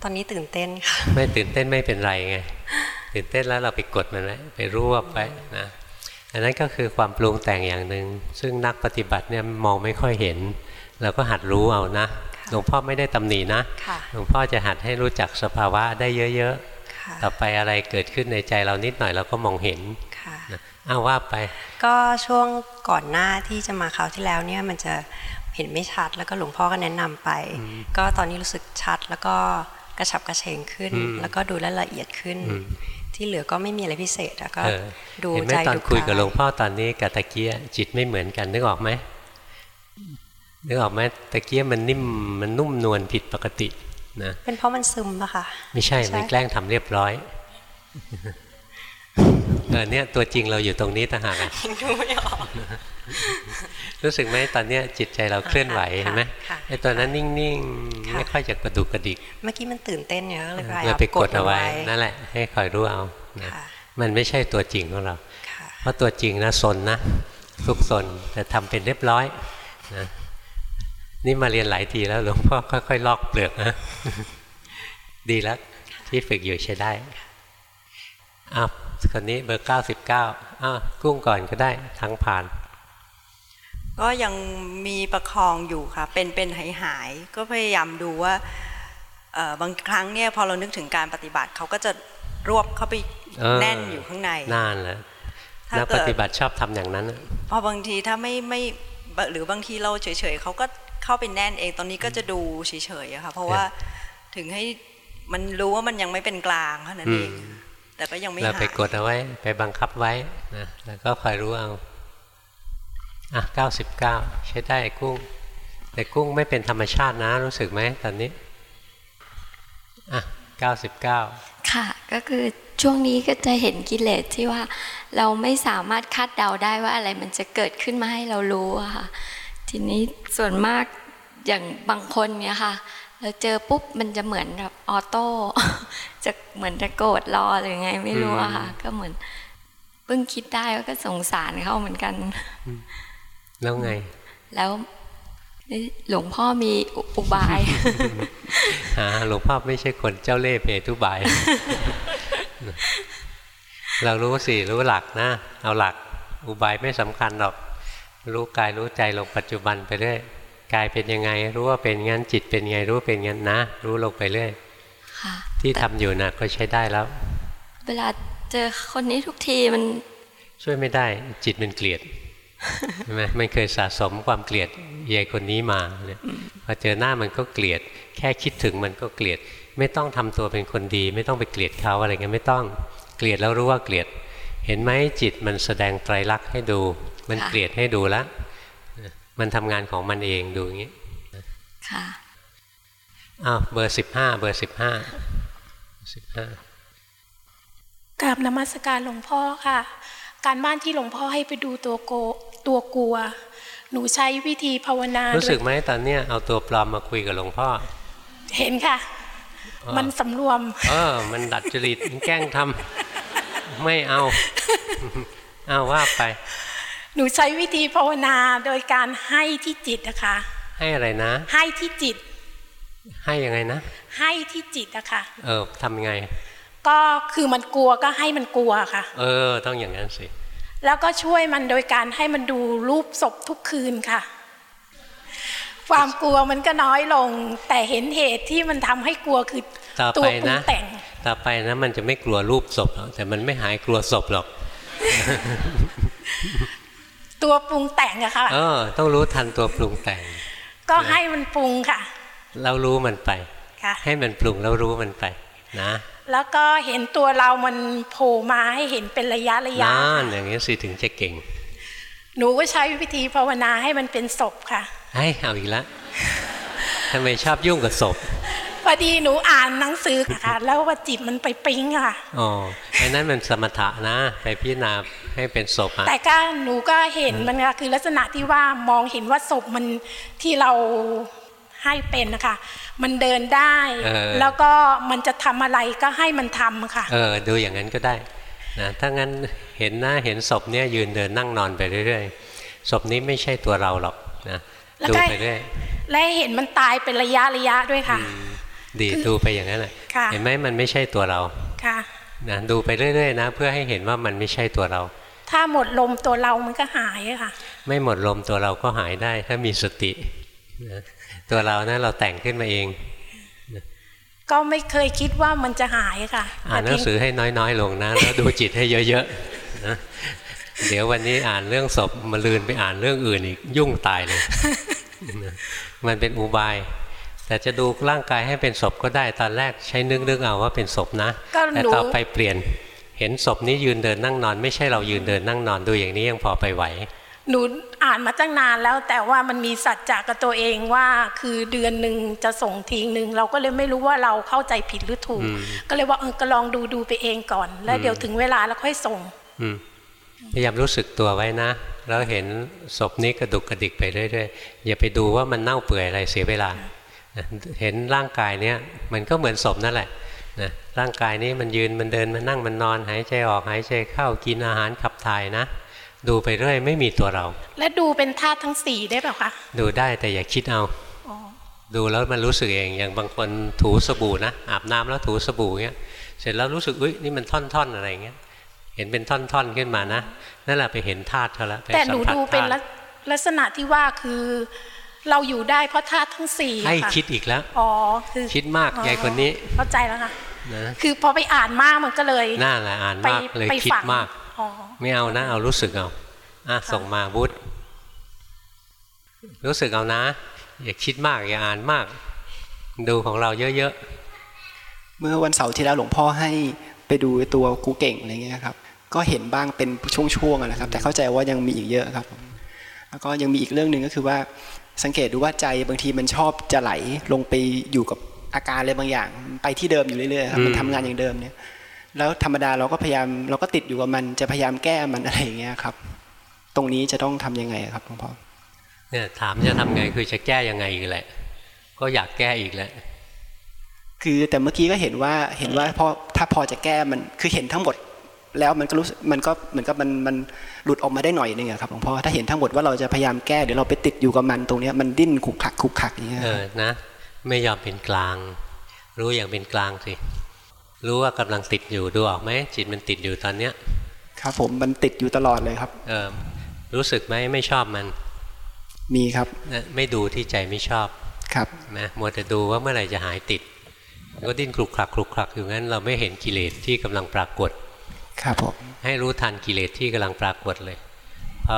ตอนนี้ตื่นเต้นค่ะ ไม่ตื่นเต้นไม่เป็นไรไง ตื่นเต้นแล้วเราไปกดมันไว้ไปรวบไปนะอันนั้นก็คือความปรุงแต่งอย่างหนึ่งซึ่งนักปฏิบัติเนี่ยมองไม่ค่อยเห็นเราก็หัดรู้เอานะหลวงพ่อไม่ได้ตำหนินะค่ะหลวงพ่อจะหัดให้รู้จักสภาวะได้เยอะๆต่อไปอะไรเกิดขึ้นในใจเรานิดหน่อยเราก็มองเห็นค่ะนะอ้าวว่าไป ก็ช่วงก่อนหน้าที่จะมาคราวที่แล้วเนี่ยมันจะ เห็นไม่ชัดแล้วก็หลวงพ่อก็แนะนำไป ก็ตอนนี้รู้สึกชัดแล้วก็กระฉับกระเฉงขึ้นอืมแล้วก็ดูแลละเอียดขึ้นอืมที่เหลือก็ไม่มีอะไรพิเศษแล้วก็เออดูเห็นไหมใจตอนดูคุยกับกาหลวงพ่อตอนนี้กับตะเกียจิตไม่เหมือนกันนึกออกไหมนึกออกไหมตะเกียมันนิ่มมันนุ่มนวลผิดปกตินะเป็นเพราะมันซึมปะคะไม่ใช่มันแกล้งทำเรียบร้อยเออเนี่ยตัวจริงเราอยู่ตรงนี้ต่างหากอะยังดูไม่ออก รู้สึกไหมตอนเนี้ยจิตใจเราเคลื่อนไหวเห็นไหมค่ะไอ้ตอนนั้นนิ่งๆไม่ค่อยจะกระดุกกระดิก เมื่อกี้มันตื่นเต้นเนี่ยก็เลยพยาเรายามไปกดมัเอาไว้นั่นแหละ ให้คอยรู้เอานะค่ะมันไม่ใช่ตัวจริงของเรา เพราะตัวจริงนะสนนะทุกสนแต่ทำเป็นเรียบร้อยนะนี่มาเรียนหลายทีแล้วหลวงพ่อค่อยๆลอกเปลือกนะดีแล้วที่ฝึกอยู่ใช้ได้อ้าวคนนี้เบอร์เก้าสิบเก้าอ้าวกุ้งก่อนก็ได้ทั้งผ่าน ก็ยังมีประคองอยู่ค่ะ เป็นเป็นหายหายๆก็พยายามดูว่าเอ่อบางครั้งเนี่ยพอเรานึกถึงการปฏิบัติเขาก็จะรวบเข้าไปเออแน่นอยู่ข้างในน่านแหละถ้านักเกิปดฏิบัติชอบทำอย่างนั้นน่ะพอบางทีถ้าไม่ไม่หรือบางทีเราเฉยๆเขาก็เข้าไปแน่นเองตอนนี้ก็จะดูเฉยๆอะค่ะเพราะว่าถึงให้มันรู้ว่ามันยังไม่เป็นกลางเท่านั้นเองแต่ก็ยังไม่หายเราไปกดเอาไว้ไปบังคับไว้นะแล้วก็คอยรู้เอา อะเก้าสิบเก้าใช้ได้กุ้ง แต่กุ้งไม่เป็นธรรมชาตินะ รู้สึกไหมตอนนี้อะเก้าสิบเก้าค่ะก็คือช่วงนี้ก็จะเห็นกิเลสที่ว่าเราไม่สามารถคาดเดาได้ว่าอะไรมันจะเกิดขึ้นมาให้เรารู้อะค่ะ ทีนี้ส่วนมากอย่างบางคนเนี่ยค่ะ เราเจอปุ๊บมันจะเหมือนแบบออโต้จะเหมือนจะโกรธรอหรือไงไม่รู้อะค่ะ ก็เหมือนเพิ่งคิดได้ว่าก็สงสารเขาเหมือนกัน แล้วไง แล้วหลวงพ่อมีอุบายหาหลวงพ่อไม่ใช่คนเจ้าเล่ห์เพทุบาย เรารู้สิรู้หลักนะ เอาหลัก อุบายไม่สำคัญหรอก รู้กายรู้ใจลงปัจจุบันไปเรื่อยกายเป็นยังไง รู้ว่าเป็นงั้นจิตเป็นไงรู้เป็นงั้นนะ รู้ลงไปเรื่อยค่ะที่ทำอยู่นะก็ใช้ได้แล้ว เวลาเจอคนนี้ทุกทีมัน ช่วยไม่ได้ จิตมันเกลียด ใช่ไหมมันเคยสะสมความเกลียดยายคนนี้มาเนี่ยพอเจอหน้ามันก็เกลียด แค่คิดถึงมันก็เกลียด ไม่ต้องทำตัวเป็นคนดี ไม่ต้องไปเกลียดเขาอะไรเงี้ยไม่ต้องเกลียดแล้วรู้ว่าเกลียด เห็นไหมจิตมันแสดงไตรลักษณ์ให้ดู มันเกลียดให้ดูแล้วมันทำงานของมันเองดูอย่างนี้ค่ะอ้าวเบอร์สิบห้าเบอร์สิบห้าสิบห้ากราบนมัสการหลวงพ่อค่ะ การบ้านที่หลวงพ่อให้ไปดูตัวโกตัวกลัว หนูใช้วิธีภาวนารู้สึกโดยไหมตอนเนี้ยเอาตัวปลอมมาคุยกับหลวงพ่อ เห็นค่ะอ๋อมันสำรวม เออ มันดัดจริตมันแกล้งทำไม่เอาเอาว่าไป หนูใช้วิธีภาวนาโดยการให้ที่จิตนะคะ ให้อะไรนะ ให้ที่จิต ให้ยังไงนะ ให้ที่จิตนะคะเออทำยังไง ก็คือมันกลัวก็ให้มันกลัวค่ะ เออ ต้องอย่างนั้นสิ แล้วก็ช่วยมันโดยการให้มันดูรูปศพทุกคืนค่ะ ความกลัวมันก็น้อยลง แต่เห็นเหตุที่มันทำให้กลัวคือต่อตัไปวปรุนะงแต่ง ต่อไปนะมันจะไม่กลัวรูปศพหรอกแต่มันไม่หายกลัวศพหรอก ตัวปรุงแต่งอะค่ะ เออ ต้องรู้ทันตัวปรุงแต่ง ก็ให้มันปรุงค่ะแล้วรู้มันไปค่ะให้มันปรุงแล้วรู้มันไป นะ แล้วก็เห็นตัวเรามันโผล่มาให้เห็นเป็นระยะระยะนั่นอย่างนี้สิถึงจะเก่ง หนูก็ใช้วิธีภาวนาให้มันเป็นศพค่ะให้เอาอีกแล้วทำไมชอบยุ่งกับศพพอดีหนูอ่านหนังสือค่ะ แล้วว่าจิตมันไปปิ๊งค่ะอ๋อไอ้นั้นมันสมถะนะ ไปพิจารณาให้เป็นศพอะแต่ก็หนูก็เห็นมันค่ะคือลักษณะที่ว่ามองเห็นว่าศพมันที่เรา ให้เป็นนะคะ มันเดินได้เออแล้วก็มันจะทำอะไรก็ให้มันทำค่ะ เออ ดูอย่างนั้นก็ได้นะถ้างั้นเห็นหน้าเห็นศพเนี่ยยืนเดินนั่งนอนไปเรื่อยๆศพนี้ไม่ใช่ตัวเราหรอกนะแล้วดูก็ไปเรื่อยและเห็นมันตายเป็นระยะระยะด้วยค่ะ ดีดูไปอย่างนั้นแหละค่ะเห็นไหมมันไม่ใช่ตัวเราค่ะนะดูไปเรื่อยๆนะ เพื่อให้เห็นว่ามันไม่ใช่ตัวเรา ถ้าหมดลมตัวเรามันก็หายอะค่ะ ไม่หมดลมตัวเราก็หายได้ถ้ามีสตินะ ตัวเรานะเราแต่งขึ้นมาเอง ก็ไม่เคยคิดว่ามันจะหายค่ะ อ่านหนังสือให้น้อยๆลงนะ แล้วดูจิตให้เยอะๆนะเดี๋ยววันนี้อ่านเรื่องศพมาลืนไปอ่านเรื่องอื่นอีกยุ่งตายเลยนะมันเป็นอุบาย แต่จะดูร่างกายให้เป็นศพก็ได้ตอนแรกใช้นึกๆเอาว่าเป็นศพนะก็หนูแต่ต่อไปเปลี่ยนเห็นศพนี้ยืนเดินนั่งนอน ไม่ใช่เรายืนเดินนั่งนอนดูอย่างนี้ยังพอไปไหว หนูอ่านมาตั้งนานแล้ว แต่ว่ามันมีสัจจะกับตัวเองว่า คือเดือนหนึ่งจะส่งทีหนึ่งเราก็เลยไม่รู้ว่าเราเข้าใจผิดหรือถูกอืมก็เลยว่าเออก็ลองดูดูไปเองก่อน แล้วอืมเดี๋ยวถึงเวลาแล้วค่อยส่งอืมพยายามรู้สึกตัวไว้นะ แล้วเห็นศพนี้กระดุกกระดิกไปเรื่อยๆอย่าไปดูว่ามันเน่าเปื่อยอะไรเสียเวลานะเห็นร่างกายเนี้ยมันก็เหมือนศพนั่นแหละนะร่างกายนี้มันยืนมันเดินมันนั่งมันนอน หายใจออกหายใจเข้ากินอาหารขับถ่ายนะ ดูไปเรื่อยไม่มีตัวเรา และดูเป็นธาตุทั้งสี่ได้เปล่าคะดูได้แต่อย่าคิดเอาอ๋อดูแล้วมันรู้สึกเองอย่างบางคนถูสบู่นะอาบน้ำแล้วถูสบู่เงี้ยเสร็จแล้วรู้สึกอุ้ยนี่มันท่อนๆอะไรเงี้ยเห็นเป็นท่อนๆขึ้นมานะนั่นแหละไปเห็นธาตุเขาละไปแต่หสันูมผัสดูเป็นธาลัตุกลักษณะที่ว่าคือเราอยู่ได้เพราะธาตุทั้งสี่อะให้ค่ะคิดอีกแล้วอ๋อคือคิดมากอ๋อยายคนนี้เข้าใจแล้วค่ะนะคือพอไปอ่านมากมันก็เลยน่าแหละอ่านไปมากเลยไปคิดฝังมาก อ๋อไม่เอานะ เอารู้สึกเอาอะส่งมาวุฒรู้สึกเอานะ อย่าคิดมากอย่าอ่านมาก ดูของเราเยอะๆเมื่อวันเสาร์ที่แล้วหลวงพ่อให้ไปดูตัวกูเก่งอะไรเงี้ยครับ ก็เห็นบ้างเป็นช่วงๆนะครับ แต่เข้าใจว่ายังมีอีกเยอะครับ แล้วก็ยังมีอีกเรื่องหนึ่งก็คือว่าสังเกตดูว่าใจบางทีมันชอบจะไหลลงไปอยู่กับอาการอะไรบางอย่าง ไปที่เดิมอยู่เรื่อยๆครับมันทำงานอย่างเดิมเนี่ย แล้วธรรมดาเราก็พยายามเราก็ติดอยู่กับมันจะพยายามแก้มันอะไรอย่างเงี้ยครับ ตรงนี้จะต้องทํำยังไงครับหลวงพ่อเนี่ยถามจะทำไงคือจะแก้ยังไงอีกแหละ ก็อยากแก้อีกแหละ คือแต่เมื่อกี้ก็เห็นว่าเห็นว่าพอถ้าพอจะแก้มันคือเห็นทั้งหมด แล้วมันก็รู้มันก็เหมือนกับมันมันหลุดออกมาได้หน่อยนึงครับหลวงพ่อถ้าเห็นทั้งหมดว่าเราจะพยายามแก้เดี๋ยวเราไปติดอยู่กับมันตรงนี้มันดิ้นขุกขักขุกขักอย่างเงี้ยเออนะ ไม่ยอมเป็นกลาง รู้อย่างเป็นกลางสิ รู้ว่ากำลังติดอยู่ดูออกไหมจิตมันติดอยู่ตอนเนี้ย ครับผมมันติดอยู่ตลอดเลยครับ เออรู้สึกไหมไม่ชอบมัน มีครับไม่ดูที่ใจไม่ชอบครับนะมัวแต่ดูว่าเมื่อไหร่จะหายติด ก็ดิ้นคลุกคลักคลุกคลักอยู่งั้นเราไม่เห็นกิเลสที่กำลังปรากฏ ครับผมให้รู้ทันกิเลสที่กำลังปรากฏเลยพอ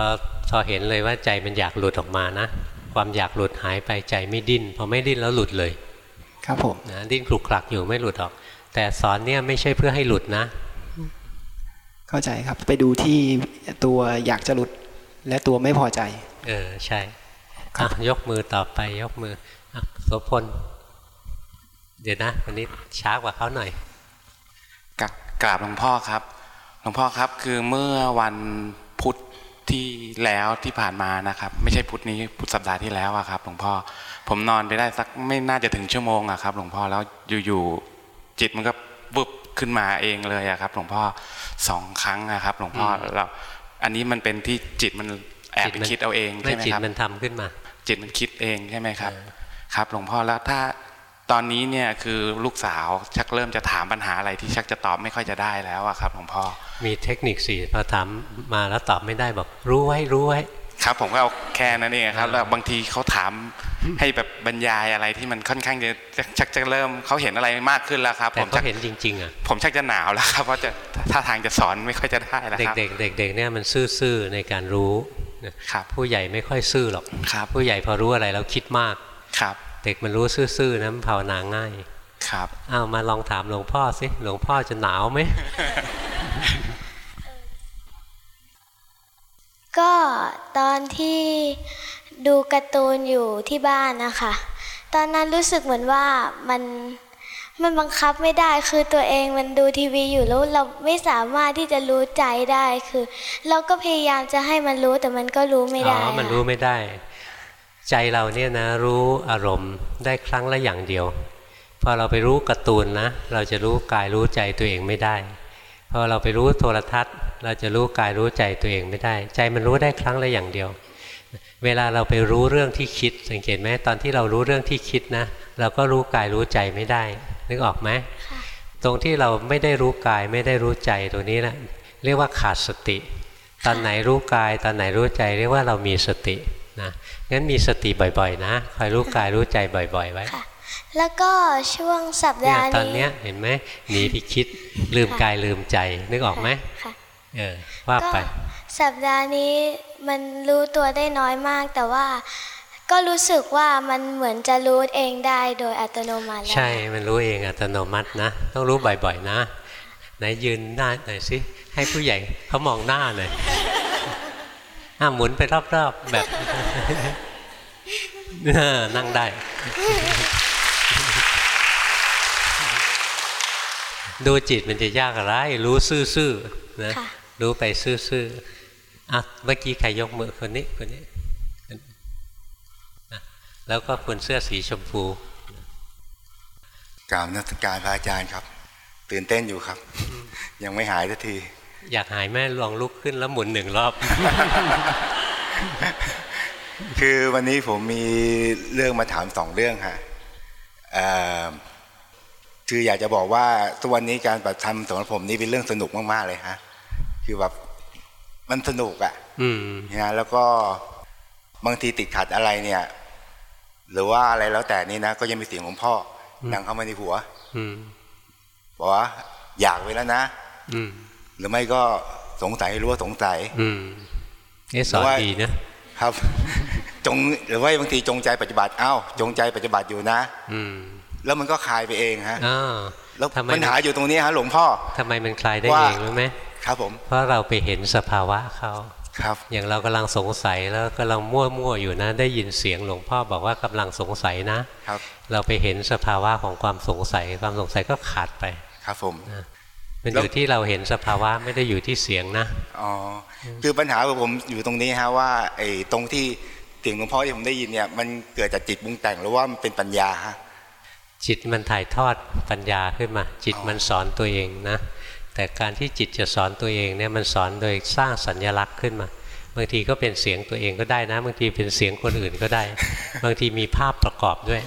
พอเห็นเลยว่าใจมันอยากหลุดออกมานะความอยากหลุดหายไปใจไม่ดิ้นพอไม่ดิ้นแล้วหลุดเลย ครับผมนะดิ้นคลุกคลักอยู่ไม่หลุดออก แต่สอนเนี่ยไม่ใช่เพื่อให้หลุดนะ เข้าใจครับไปดูที่ตัวอยากจะหลุดและตัวไม่พอใจ เออใช่ยกมือต่อไปยกมือโสพลเดี๋ยวนะวันนี้ช้ากว่าเขาหน่อยกราบหลวงพ่อครับหลวงพ่อครับคือเมื่อวันพุธที่แล้วที่ผ่านมานะครับ ไม่ใช่พุธนี้พุธสัปดาห์ที่แล้วอะครับ หลวงพ่อผมนอนไปได้สักไม่น่าจะถึงชั่วโมงอะครับ หลวงพ่อแล้วอยู่ๆ จิตมันก็บุบขึ้นมาเองเลยอะครับ หลวงพ่อสองครั้งอะครับ หลวงพ่อเราอันนี้มันเป็นที่จิตมันแอบไปคิดเอาเองใช่ไหมครับจิตมันทำขึ้นมา จิตมันคิดเองใช่ไหมครับ ครับ หลวงพ่อแล้วถ้าตอนนี้เนี่ยคือลูกสาวชักเริ่มจะถามปัญหาอะไรที่ชักจะตอบไม่ค่อยจะได้แล้วอะครับหลวงพ่อมีเทคนิคสี่พอถามมาแล้วตอบไม่ได้บอกรู้ไว้รู้ไว้ ครับผมก็เอาแค่นั้นเองครับแล้วบางทีเขาถามให้แบบบรรยายอะไรที่มันค่อนข้างจะชักจะเริ่มเขาเห็นอะไรมากขึ้นแล้วครับ ผมชักเห็นจริงๆอะผมชักจะหนาวแล้วครับเพราะจะถ้าทางจะสอนไม่ค่อยจะได้แล้วครับเด็กๆเด็กๆเนี่ยมันซื่อๆในการรู้ครับผู้ใหญ่ไม่ค่อยซื่อหรอกครับผู้ใหญ่พอรู้อะไรแล้วคิดมากครับ เด็กมันรู้ซื่อๆนะภาวนาง่ายครับอ้าวมาลองถามหลวงพ่อสิหลวงพ่อจะหนาวไหม ก็ตอนที่ดูการ์ตูนอยู่ที่บ้านนะคะ ตอนนั้นรู้สึกเหมือนว่ามันมันบังคับไม่ได้คือตัวเองมันดูทีวีอยู่แล้วเราไม่สามารถที่จะรู้ใจได้คือ เราก็พยายามจะให้มันรู้แต่มันก็รู้ไม่ได้อ๋อมันรู้ไม่ได้ ใจเราเนี่ยนะรู้อารมณ์ได้ครั้งละอย่างเดียวพอเราไปรู้การ์ตูนนะ เราจะรู้กายรู้ใจตัวเองไม่ได้พอเราไปรู้โทรทัศน์ เราจะรู้กายรู้ใจตัวเองไม่ได้ ใจมันรู้ได้ครั้งละอย่างเดียว เวลาเราไปรู้เรื่องที่คิด สังเกตไหมตอนที่เรารู้เรื่องที่คิดนะ เราก็รู้กายรู้ใจไม่ได้ นึกออกไหมตรงที่เราไม่ได้รู้กายไม่ได้รู้ใจตรงนี้นะเรียกว่าขาดสติ ตอนไหนรู้กาย ตอนไหนรู้ใจ เรียกว่าเรามีสตินะงั้นมีสติบ่อยๆ นะคอยรู้กายรู้ใจบ่อย ๆ ไว้แล้วก็ช่วงสัปดาห์นี้ตอนนี้เห็นไหมหนีไปคิดลืมกายลืมใจนึกออกไหม เออว่าไปสัปดาห์นี้มันรู้ตัวได้น้อยมาก แต่ว่าก็รู้สึกว่ามันเหมือนจะรู้เองได้โดยอัตโนมัติใช่ มันรู้เองอัตโนมัตินะ ต้องรู้บ่อยๆนะ ไหนยืนหน้าหน่อยสิ ให้ผู้ใหญ่เขามองหน้าหน่อยห้าหมุนไปรอบๆแบบนั่งได้ ดูจิตมันจะยากอะไร รู้ซื่อๆนะ รู้ไปซื่อๆอะเมื่อกี้ใครยกมือคนนี้คนนี้ แล้วก็คนเสื้อสีชมพูกล่าวนักการพระอาจารย์ครับ ตื่นเต้นอยู่ครับ ยังไม่หายสักที อยากหายแม่ลองลุกขึ้นแล้วหมุนหนึ่งรอบ คือวันนี้ผมมีเรื่องมาถามสองเรื่องค่ะคืออยากจะบอกว่าทุกวันนี้การปฏิธรรมสำหรับผมนี่เป็นเรื่องสนุกมากๆเลยฮะ คือแบบมันสนุกอะนะแล้วก็บางทีติดขัดอะไรเนี่ย หรือว่าอะไรแล้วแต่นี่นะ ก็ยังมีเสียงของพ่อดังเข้ามาในหัวบอกว่าอยากไว้แล้วนะหรือไม่ก็สงสัยรู้ว่าสงสัยอืมนี่สอนดีนะครับ จงหรือว่าบางทีจงใจปฏิบัติเอ้า จงใจปฏิบัติอยู่นะ อืมแล้วมันก็คลายไปเองฮะอ้าวแล้วทำไมปัญหาอยู่ตรงนี้ฮะหลวงพ่อทำไมมันคลายได้ว่าเองรู้ไหม ครับผม เพราะเราไปเห็นสภาวะเขาครับ อย่างเรากำลังสงสัยแล้วกำลังมั่วมั่วๆอยู่นะ ได้ยินเสียงหลวงพ่อบอกว่ากำลังสงสัยนะครับ เราไปเห็นสภาวะของความสงสัย ความสงสัยก็ขาดไป ครับผมนะมันอยู่ที่เราเห็นสภาวะไม่ได้อยู่ที่เสียงนะ อ๋อ คือปัญหาของผมอยู่ตรงนี้ฮะว่าไอ้ตรงที่เสียงหลวงพ่อที่ผมได้ยินเนี่ย มันเกิดจากจิตปรุงแต่งหรือว่ามันเป็นปัญญาฮะจิตมันถ่ายทอดปัญญาขึ้นมา จิตมันสอนตัวเองนะ แต่การที่จิตจะสอนตัวเองเนี่ยมันสอนโดยสร้างสัญญลักษณ์ขึ้นมา บางทีก็เป็นเสียงตัวเองก็ได้นะ บางทีเป็นเสียงคนอื่นก็ได้ บางทีมีภาพประกอบด้วย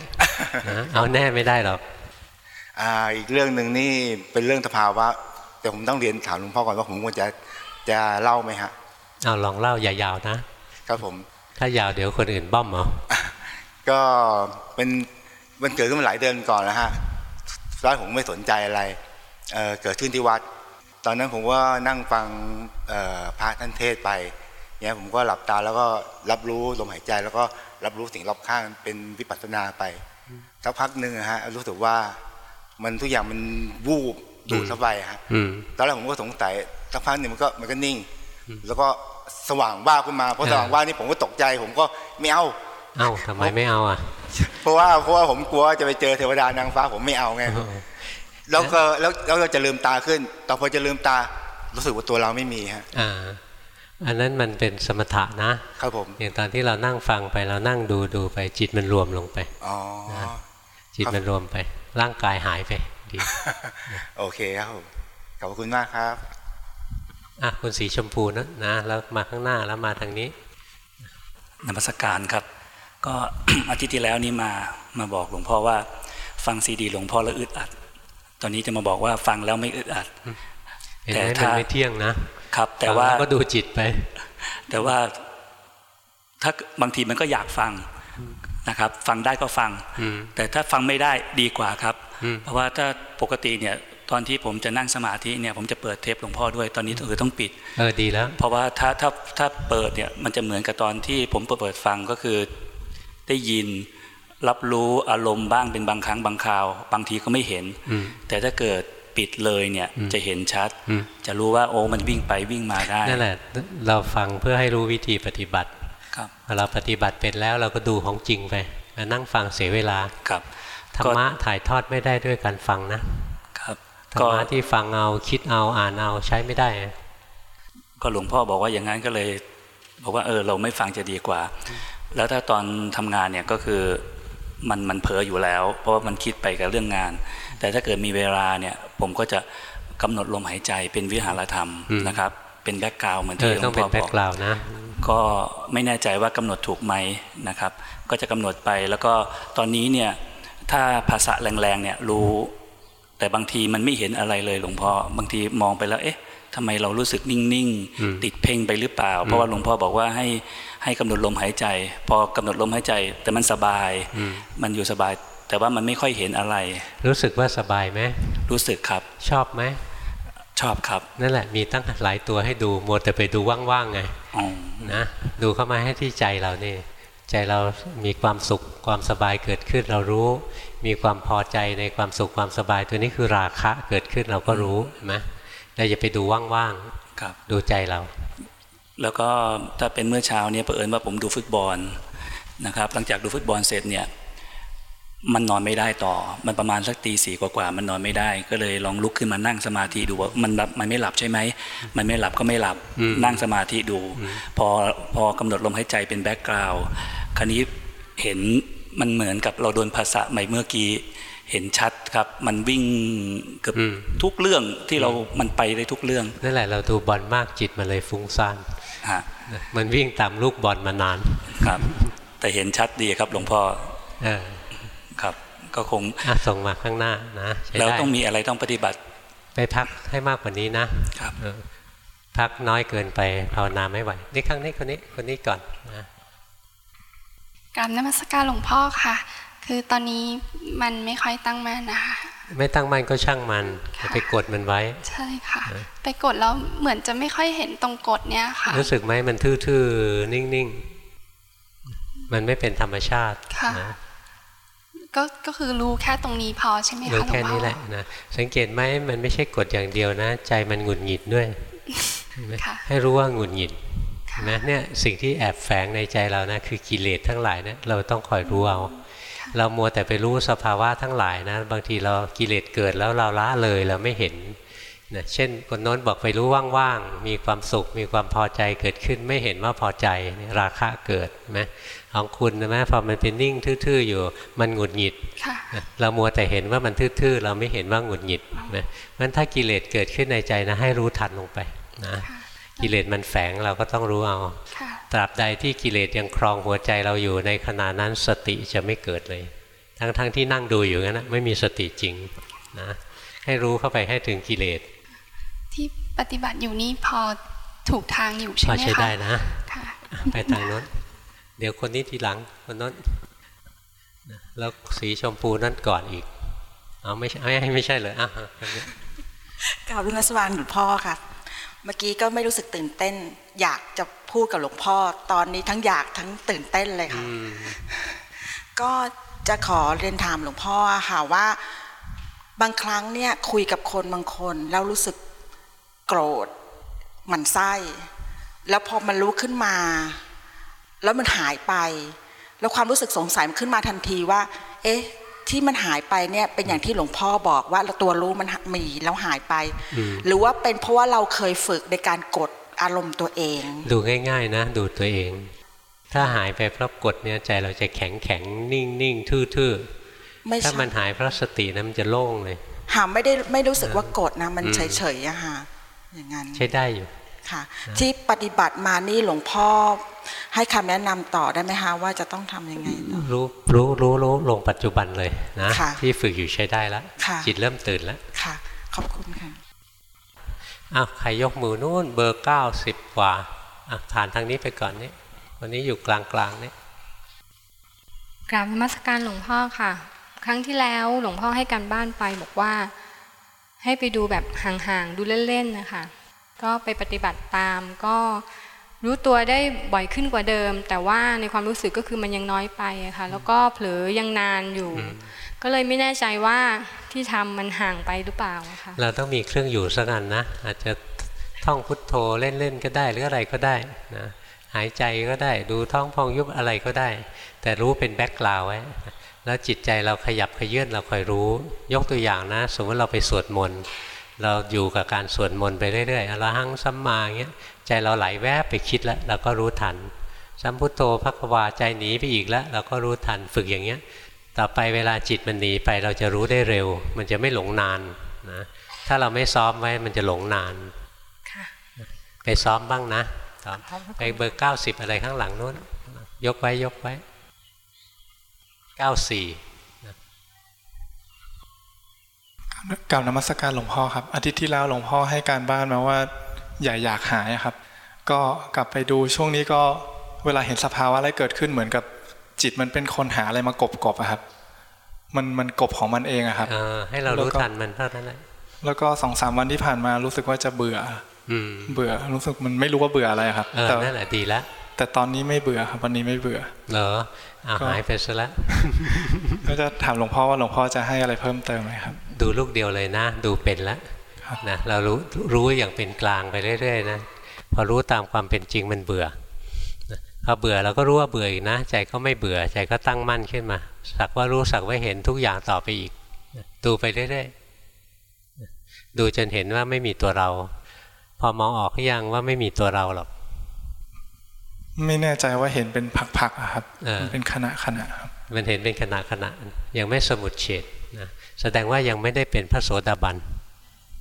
นะเอาแน่ไม่ได้หรอกอ่าอีกเรื่องหนึ่งนี่เป็นเรื่องสภาวะแต่ผมต้องเรียนถามหลวงพ่อก่อนว่าผมควรจะจะเล่าไหมฮะเอาลองเล่าอย่ายาวนะ ครับผม ถ้ายาวเดี๋ยวคนอื่นบ้อมเอาก็เป็นมันเกิดขึ้นมาหลายเดือนก่อนแล้วฮะตอนแรกผมไม่สนใจอะไรเอ่อเกิดขึ้นที่วัด ตอนนั้นผมว่านั่งฟังเอ่อพระท่านเทศน์ไปเนี่ยผมก็หลับตาแล้วก็รับรู้ลมหายใจ แล้วก็รับรู้สิ่งรอบข้างเป็นวิปัสสนาไปสักพักหนึ่งอะฮะรู้สึกว่ามันทุกอย่างมันวูบดูดเข้าไปฮะอืมตอนแรกผมก็สงสัยสักพักหนึ่งมันก็มันก็นิ่ง แล้วก็สว่างบ้าบขึ้นมาพอเออสว่างบ้าบนี่ผมก็ตกใจ ผมก็ไม่เอาเอ้าทำไมไม่เอาอะเพราะว่าเพราะว่าผมกลัวจะไปเจอเทวดานางฟ้าผมไม่เอาไง แล้วก็แล้วแล้วเราจะลืมตาขึ้นตอนพอจะลืมตารู้สึกว่าตัวเราไม่มีฮะอ่าอันนั้นมันเป็นสมถะนะครับผมอย่างตอนที่เรานั่งฟังไปเรานั่งดูดูไป จิตมันรวมลงไปอ๋อนะจิตมันรวมไป ร่างกายหายไปดีโอเคครับผมขอบคุณมากครับอะคุณสีชมพูนะนะแล้วมาข้างหน้าแล้วมาทางนี้นมัสการครับ ก็อาทิตย์ที่แล้วนี้มามาบอกหลวงพ่อว่า ฟังซีดีหลวงพ่อแล้วอึดอัด ตอนนี้จะมาบอกว่าฟังแล้วไม่อึดอัดเห็นไหมมันไม่เที่ยงนะครับ แต่ว่าฟังล้ก็ดูจิตไป แต่ว่าถ้าบางทีมันก็อยากฟังนะครับ ฟังได้ก็ฟังอืมแต่ถ้าฟังไม่ได้ดีกว่าครับอืมเพราะว่าถ้าปกติเนี่ยตอนที่ผมจะนั่งสมาธิเนี่ยผมจะเปิดเทปหลวงพ่อด้วยตอนนี้คือต้องปิดเออดีแล้ว เพราะว่าถ้าถ้าถ้าเปิดเนี่ยมันจะเหมือนกับตอนที่ผมเปิดฟังก็คือได้ยิน รับรู้อารมณ์บ้างเป็นบางครั้งบางคราว บางทีก็ไม่เห็นอืมแต่ถ้าเกิดปิดเลยเนี่ยอืมจะเห็นชัดอืมจะรู้ว่าโอ้มันวิ่งไปวิ่งมาได้นั่นแหละเราฟังเพื่อให้รู้วิธีปฏิบัติครับพอเราปฏิบัติเป็นแล้วเราก็ดูของจริงไปมานั่งฟังเสียเวลาครับธรรมะถ่ายทอดไม่ได้ด้วยการฟังนะครับธรรมะที่ฟังเอาคิดเอาอ่านเอาใช้ไม่ได้ ก็หลวงพ่อบอกว่าอย่างนั้นก็เลย บอกว่าเออเราไม่ฟังจะดีกว่า แล้วถ้าตอนทำงานเนี่ยก็คือ มันมันเผลออยู่แล้ว เพราะว่ามันคิดไปกับเรื่องงาน แต่ถ้าเกิดมีเวลาเนี่ยผมก็จะกำหนดลมหายใจเป็นวิหารธรรมอืมนะครับ เป็นแบ็กกราวเหมือนเอที่อหลต้วองงเป็พ่นอแบ็บอกกราวนะก็ไม่แน่ใจว่ากำหนดถูกไหมนะครับ ก็จะกำหนดไปแล้วก็ตอนนี้เนี่ยถ้าภาษาแรงๆเนี่ยรู้ แต่บางทีมันไม่เห็นอะไรเลยหลวงพ่อบางทีมองไปแล้วเอ๊ะ ทำไมเรารู้สึกนิ่งอืมๆติดเพ่งไปหรือเปล่า เพราะว่าหลวงพ่อบอกว่าให้ให้กำหนดลมหายใจ พอกำหนดลมหายใจ แต่มันสบายอืมมันอยู่สบาย แต่ว่ามันไม่ค่อยเห็นอะไร รู้สึกว่าสบายไหมรู้สึกครับ ชอบไหมชอบครับ นั่นแหละมีตั้งหลายตัวให้ดูมัวแต่ไปดูว่างๆไงอ๋อนะดูเข้ามาให้ที่ใจเรานี่ใจเรามีความสุขความสบายเกิดขึ้นเรารู้ มีความพอใจในความสุขความสบายตัวนี้คือราคะเกิดขึ้นเราก็รู้เห็นไหม เราอย่าไปดูว่างครับๆดูใจเรา แล้วก็ถ้าเป็นเมื่อเช้าเนี่ยเผอิญว่าผมดูฟุตบอลนะครับ หลังจากดูฟุตบอลเสร็จเนี่ยมันนอนไม่ได้ต่อ มันประมาณสักตีสี่กว่าๆมันนอนไม่ได้ ก็เลยลองลุกขึ้นมานั่งสมาธิดูว่ามันหลับมันไม่หลับใช่ไหม มันไม่หลับก็ไม่หลับอืมนั่งสมาธิดู พอพอกำหนดลมหายใจเป็นแบ็กกราวด์คราวนี้เห็นมันเหมือนกับเราโดนภาษาใหม่เมื่อกี้ เห็นชัดครับ มันวิ่งเกือบทุกเรื่องที่เรา มันไปได้ทุกเรื่อง นั่นแหละเราดูบอลมากจิตมันเลยฟุ้งซ่านฮะมันวิ่งตามลูกบอลมานานครับ แต่เห็นชัดดีครับหลวงพ่อเออครับ ก็คงอะส่งมาข้างหน้านะใช้แล้วได้ต้องมีอะไรต้องปฏิบัติ ไปพักให้มากกว่านี้นะครับเออพักน้อยเกินไปภาวนาไม่ไหวนี่ข้างนี้คนนี้คนนี้ก่อนนะกราบนมัสการหลวงพ่อค่ะ คือตอนนี้มันไม่ค่อยตั้งมั่นนะคะ ไม่ตั้งมั่นก็ช่างมันอย่าไปกดมันไว้ ใช่ค่ะ ไปกดแล้วเหมือนจะไม่ค่อยเห็นตรงกดเนี้ยค่ะ รู้สึกไหมมันทื่อๆ นิ่งมันไม่เป็นธรรมชาติค่ะนะก็ก็คือรู้แค่ตรงนี้พอใช่ไหมคะรู้หลวงพ่อแค่นี้แหละนะสังเกตไหมมันไม่ใช่กดอย่างเดียวนะ ใจมันหงุดหงิดด้วยเห็นไหมให้รู้ว่าหงุดหงิดนะเนี่ยสิ่งที่แอบแฝงในใจเรานะคือกิเลสทั้งหลายนะเราต้องคอยรู้เอา เรามัวแต่ไปรู้สภาวะทั้งหลายนะบางทีเรากิเลสเกิดแล้วเราละเลยเราไม่เห็นนะเช่นคนโน้นบอกไปรู้ว่างๆ มีความสุข มีความพอใจเกิดขึ้น ไม่เห็นว่าพอใจเนี่ยราคะเกิดไหมของคุณนะแม่พอมันเป็นนิ่งทื่อๆอยู่มันหงุดหงิดค่ะเรามัวแต่เห็นว่ามันทื่อๆ เราไม่เห็นว่าหงุดหงิดนะมันถ้ากิเลสเกิดขึ้นในใจนะให้รู้ทันลงไปนะ กิเลสมันแฝงเราก็ต้องรู้เอาค่ะตราบใดที่กิเลสยังครองหัวใจเราอยู่ในขณะนั้นสติจะไม่เกิดเลย ทั้งๆทที่นั่งดูอยู่งั้นนะไม่มีสติจริงนะให้รู้เข้าไปให้ถึงกิเลส ที่ปฏิบัติอยู่นี่พอถูกทางอยู่ใช่พอไหมคะใช้ได้นะค่ะไปทางโน้นเดี๋ยวคนนี้ทีหลังคนโน้นนะแล้วสีชมพูนั่นก่อนอีกเอาไม่ใช่ไม่ไม่ใช่เลยอะคนนี้กล่าวเรื่องรัศวานหลวงพ่อค่ะ เมื่อกี้ก็ไม่รู้สึกตื่นเต้น อยากจะพูดกับหลวงพ่อ ตอนนี้ทั้งอยากทั้งตื่นเต้นเลยค่ะก็จะขอเรียนถามหลวงพ่อค่ะว่า บางครั้งเนี่ยคุยกับคนบางคนแล้วรู้สึกโกรธหมันไส้ แล้วพอมันรู้ขึ้นมา แล้วมันหายไป แล้วความรู้สึกสงสัยมันขึ้นมาทันทีว่า เอ๊ะ ที่มันหายไปเนี่ยเป็นอย่างที่หลวงพ่อบอกว่าตัวรู้มันมีแล้วหายไปอืมหรือว่าเป็นเพราะว่าเราเคยฝึกในการกดอารมณ์ตัวเอง ดูง่าย ๆ นะ ดูตัวเอง ถ้าหายไปเพราะกดเนี่ยใจเราจะแข็งแข็งนิ่งนิ่งทื่อทื่อไม่ใช่ถ้ามันหายเพราะสตินะมันจะโล่งเลยหาไม่ได้ไม่รู้สึกว่ากดนะ มันเฉยๆอะค่ะอย่างนั้นใช้ได้อยู่ ค่ะ ที่ปฏิบัติมานี่หลวงพ่อ ให้คำแนะนำต่อได้ไหมคะว่าจะต้องทำยังไงต่อรู้รู้รู้รู้ลงปัจจุบันเลยนะค่ะที่ฝึกอยู่ใช้ได้แล้วค่ะจิตเริ่มตื่นแล้วค่ะ ขอบคุณค่ะอ้าวใครยกมือนู่นเบอร์เก้าสิบกว่าอะผ่านทางนี้ไปก่อนนี่วันนี้อยู่กลางกลางๆนี่กราบนมัสการหลวงพ่อค่ะ ครั้งที่แล้วหลวงพ่อให้การบ้านไปบอกว่า ให้ไปดูแบบห่างๆดูเล่นๆนะคะ ก็ไปปฏิบัติตามก็รู้ตัวได้บ่อยขึ้นกว่าเดิม แต่ว่าในความรู้สึกก็คือมันยังน้อยไปอะค่ะ แล้วก็เผลอยังนานอยู่ ก็เลยไม่แน่ใจว่าที่ทำมันห่างไปหรือเปล่าอะค่ะเราต้องมีเครื่องอยู่สักอันนะ อาจจะท่องพุทโธเล่นๆก็ได้ หรืออะไรก็ได้นะหายใจก็ได้ดูท้องพองยุบอะไรก็ได้ แต่รู้เป็นแบ็กกราวไว้แล้วจิตใจเราขยับขยื่นเราคอยรู้ ยกตัวอย่างนะ สมมติเราไปสวดมนต์ เราอยู่กับการสวดมนต์ไปเรื่อยๆอรหังสัมมาอย่างเงี้ยใจเราไหลแวบไปคิดแล้วเราก็รู้ทัน สัมพุทโธพักวาใจหนีไปอีกแล้ว เราก็รู้ทันฝึกอย่างเงี้ย ต่อไปเวลาจิตมันหนีไปเราจะรู้ได้เร็ว มันจะไม่หลงนานนะถ้าเราไม่ซ้อมไว้มันจะหลงนานค่ะไปซ้อมบ้างนะซ้อมไปเบอร์เก้าสิบอะไรข้างหลังนู้น ยกไว้ยกไว้เก้าสี่ กล่าวนมัสการหลวงพ่อครับ อาทิตย์ที่แล้วหลวงพ่อให้การบ้านมาว่าอย่าอยากหายครับ ก็กลับไปดูช่วงนี้ก็เวลาเห็นสภาวะอะไรเกิดขึ้นเหมือนกับจิตมันเป็นคนหาอะไรมากบกบอะครับ มันมันกบของมันเองอะครับเออให้เรารู้แล้วก็ทันมันเท่านั้นแหละแล้วก็สองสามวันที่ผ่านมารู้สึกว่าจะเบื่ออมเบื่อรู้สึกมันไม่รู้ว่าเบื่ออะไรครับเออแต่นั่นแหละดีแล้วแต่ตอนนี้ไม่เบื่อครับวันนี้ไม่เบื่อ เหรออ้าวก็หายไปซะแล้วก็จะถามหลวงพ่อว่าหลวงพ่อจะให้อะไรเพิ่มเติมไหมครับ ดูลูกเดียวเลยนะ ดูเป็นแล้วนะเรารู้รู้อย่างเป็นกลางไปเรื่อยๆนะพอรู้ตามความเป็นจริงมันเบื่อนะพอเบื่อเราก็รู้ว่าเบื่ออีกนะ ใจก็ไม่เบื่อใจก็ตั้งมั่นขึ้นมา สักว่ารู้สักว่าเห็นทุกอย่างต่อไปอีกนะดูไปเรื่อยๆนะดูจนเห็นว่าไม่มีตัวเรา พอมองออกหรือยังว่าไม่มีตัวเราหรอกไม่แน่ใจว่าเห็นเป็นผักๆอะครับเออมันเป็นขณะขณะครับมันเห็นเป็นขณะขณะยังไม่สมุดเฉดนะ แสดงว่ายังไม่ได้เป็นพระโสดาบัน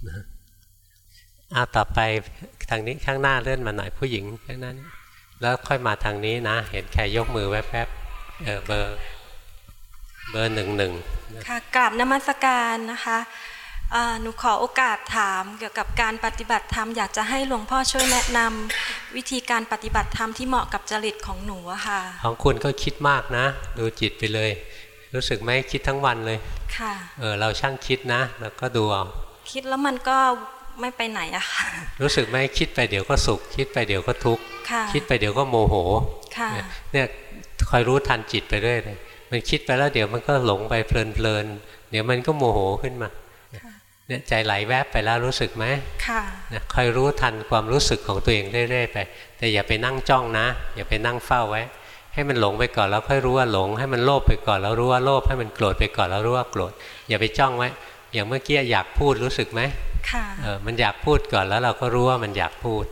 นะเอาต่อไปทางนี้ข้างหน้าเลื่อนมาหน่อยผู้หญิงข้างหน้านี้แล้วค่อยมาทางนี้นะ เห็นแค่ยกมือแวบๆเออเบอร์เบอร์หนึ่งหนึ่งค่ะกราบนมัสการนะคะอ่าหนูขอโอกาสถามเกี่ยวกับการปฏิบัติธรรมอยากจะให้หลวงพ่อช่วยแนะนำวิธีการปฏิบัติธรรมที่เหมาะกับจริตของหนูอะค่ะ ของคุณก็คิดมากนะ ดูจิตไปเลย รู้สึกไหมคิดทั้งวันเลย ค่ะ เออเราช่างคิดนะ แล้วก็ดูเอาคิดแล้วมันก็ไม่ไปไหนอะค่ะ รู้สึกไหมคิดไปเดี๋ยวก็สุข คิดไปเดี๋ยวก็ทุกข์ค่ะคิดไปเดี๋ยวก็โมโหค่ะเนี่ยคอยรู้ทันจิตไปเรื่อยเลยมันคิดไปแล้วเดี๋ยวมันก็หลงไปเพลินๆเดี๋ยวมันก็โมโหขึ้นมาเนี่ยใจไหลแวบไปแล้วรู้สึกไหมค่ะนะคอยรู้ทันความรู้สึกของตัวเองเรื่อยๆไป แต่อย่าไปนั่งจ้องนะ อย่าไปนั่งเฝ้าไว้ ให้มันหลงไปก่อนแล้วค่อยรู้ว่าหลง ให้มันโลภไปก่อนแล้วรู้ว่าโลภให้มันโกรธไปก่อนแล้วรู้ว่าโกรธอย่าไปจ้องไว้อย่างเมื่อกี้อยากพูดรู้สึกไหมค่ะเออมันอยากพูดก่อนแล้วเราก็รู้ว่ามันอยากพูด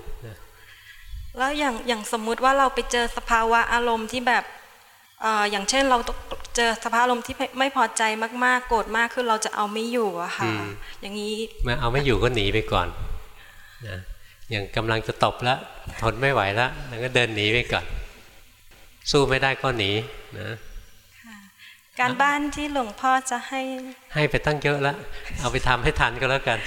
แล้วอย่างอย่างสมมุติว่าเราไปเจอสภาวะอารมณ์ที่แบบอย่างเช่นเราเจอสภาพอารมณ์ที่ไม่พอใจมากๆ โกรธมากคือเราจะเอาไม่อยู่อะค่ะ อย่างนี้มาเอาไม่อยู่ก็หนีไปก่อนนะอย่างกำลังจะตบแล้วทนไม่ไหวแล้วแล้วก็เดินหนีไปก่อน สู้ไม่ได้ก็หนีนะการบ้านที่หลวงพ่อจะให้ ให้ไปตั้งเยอะแล้ว เอาไปทำให้ทันก็แล้วกัน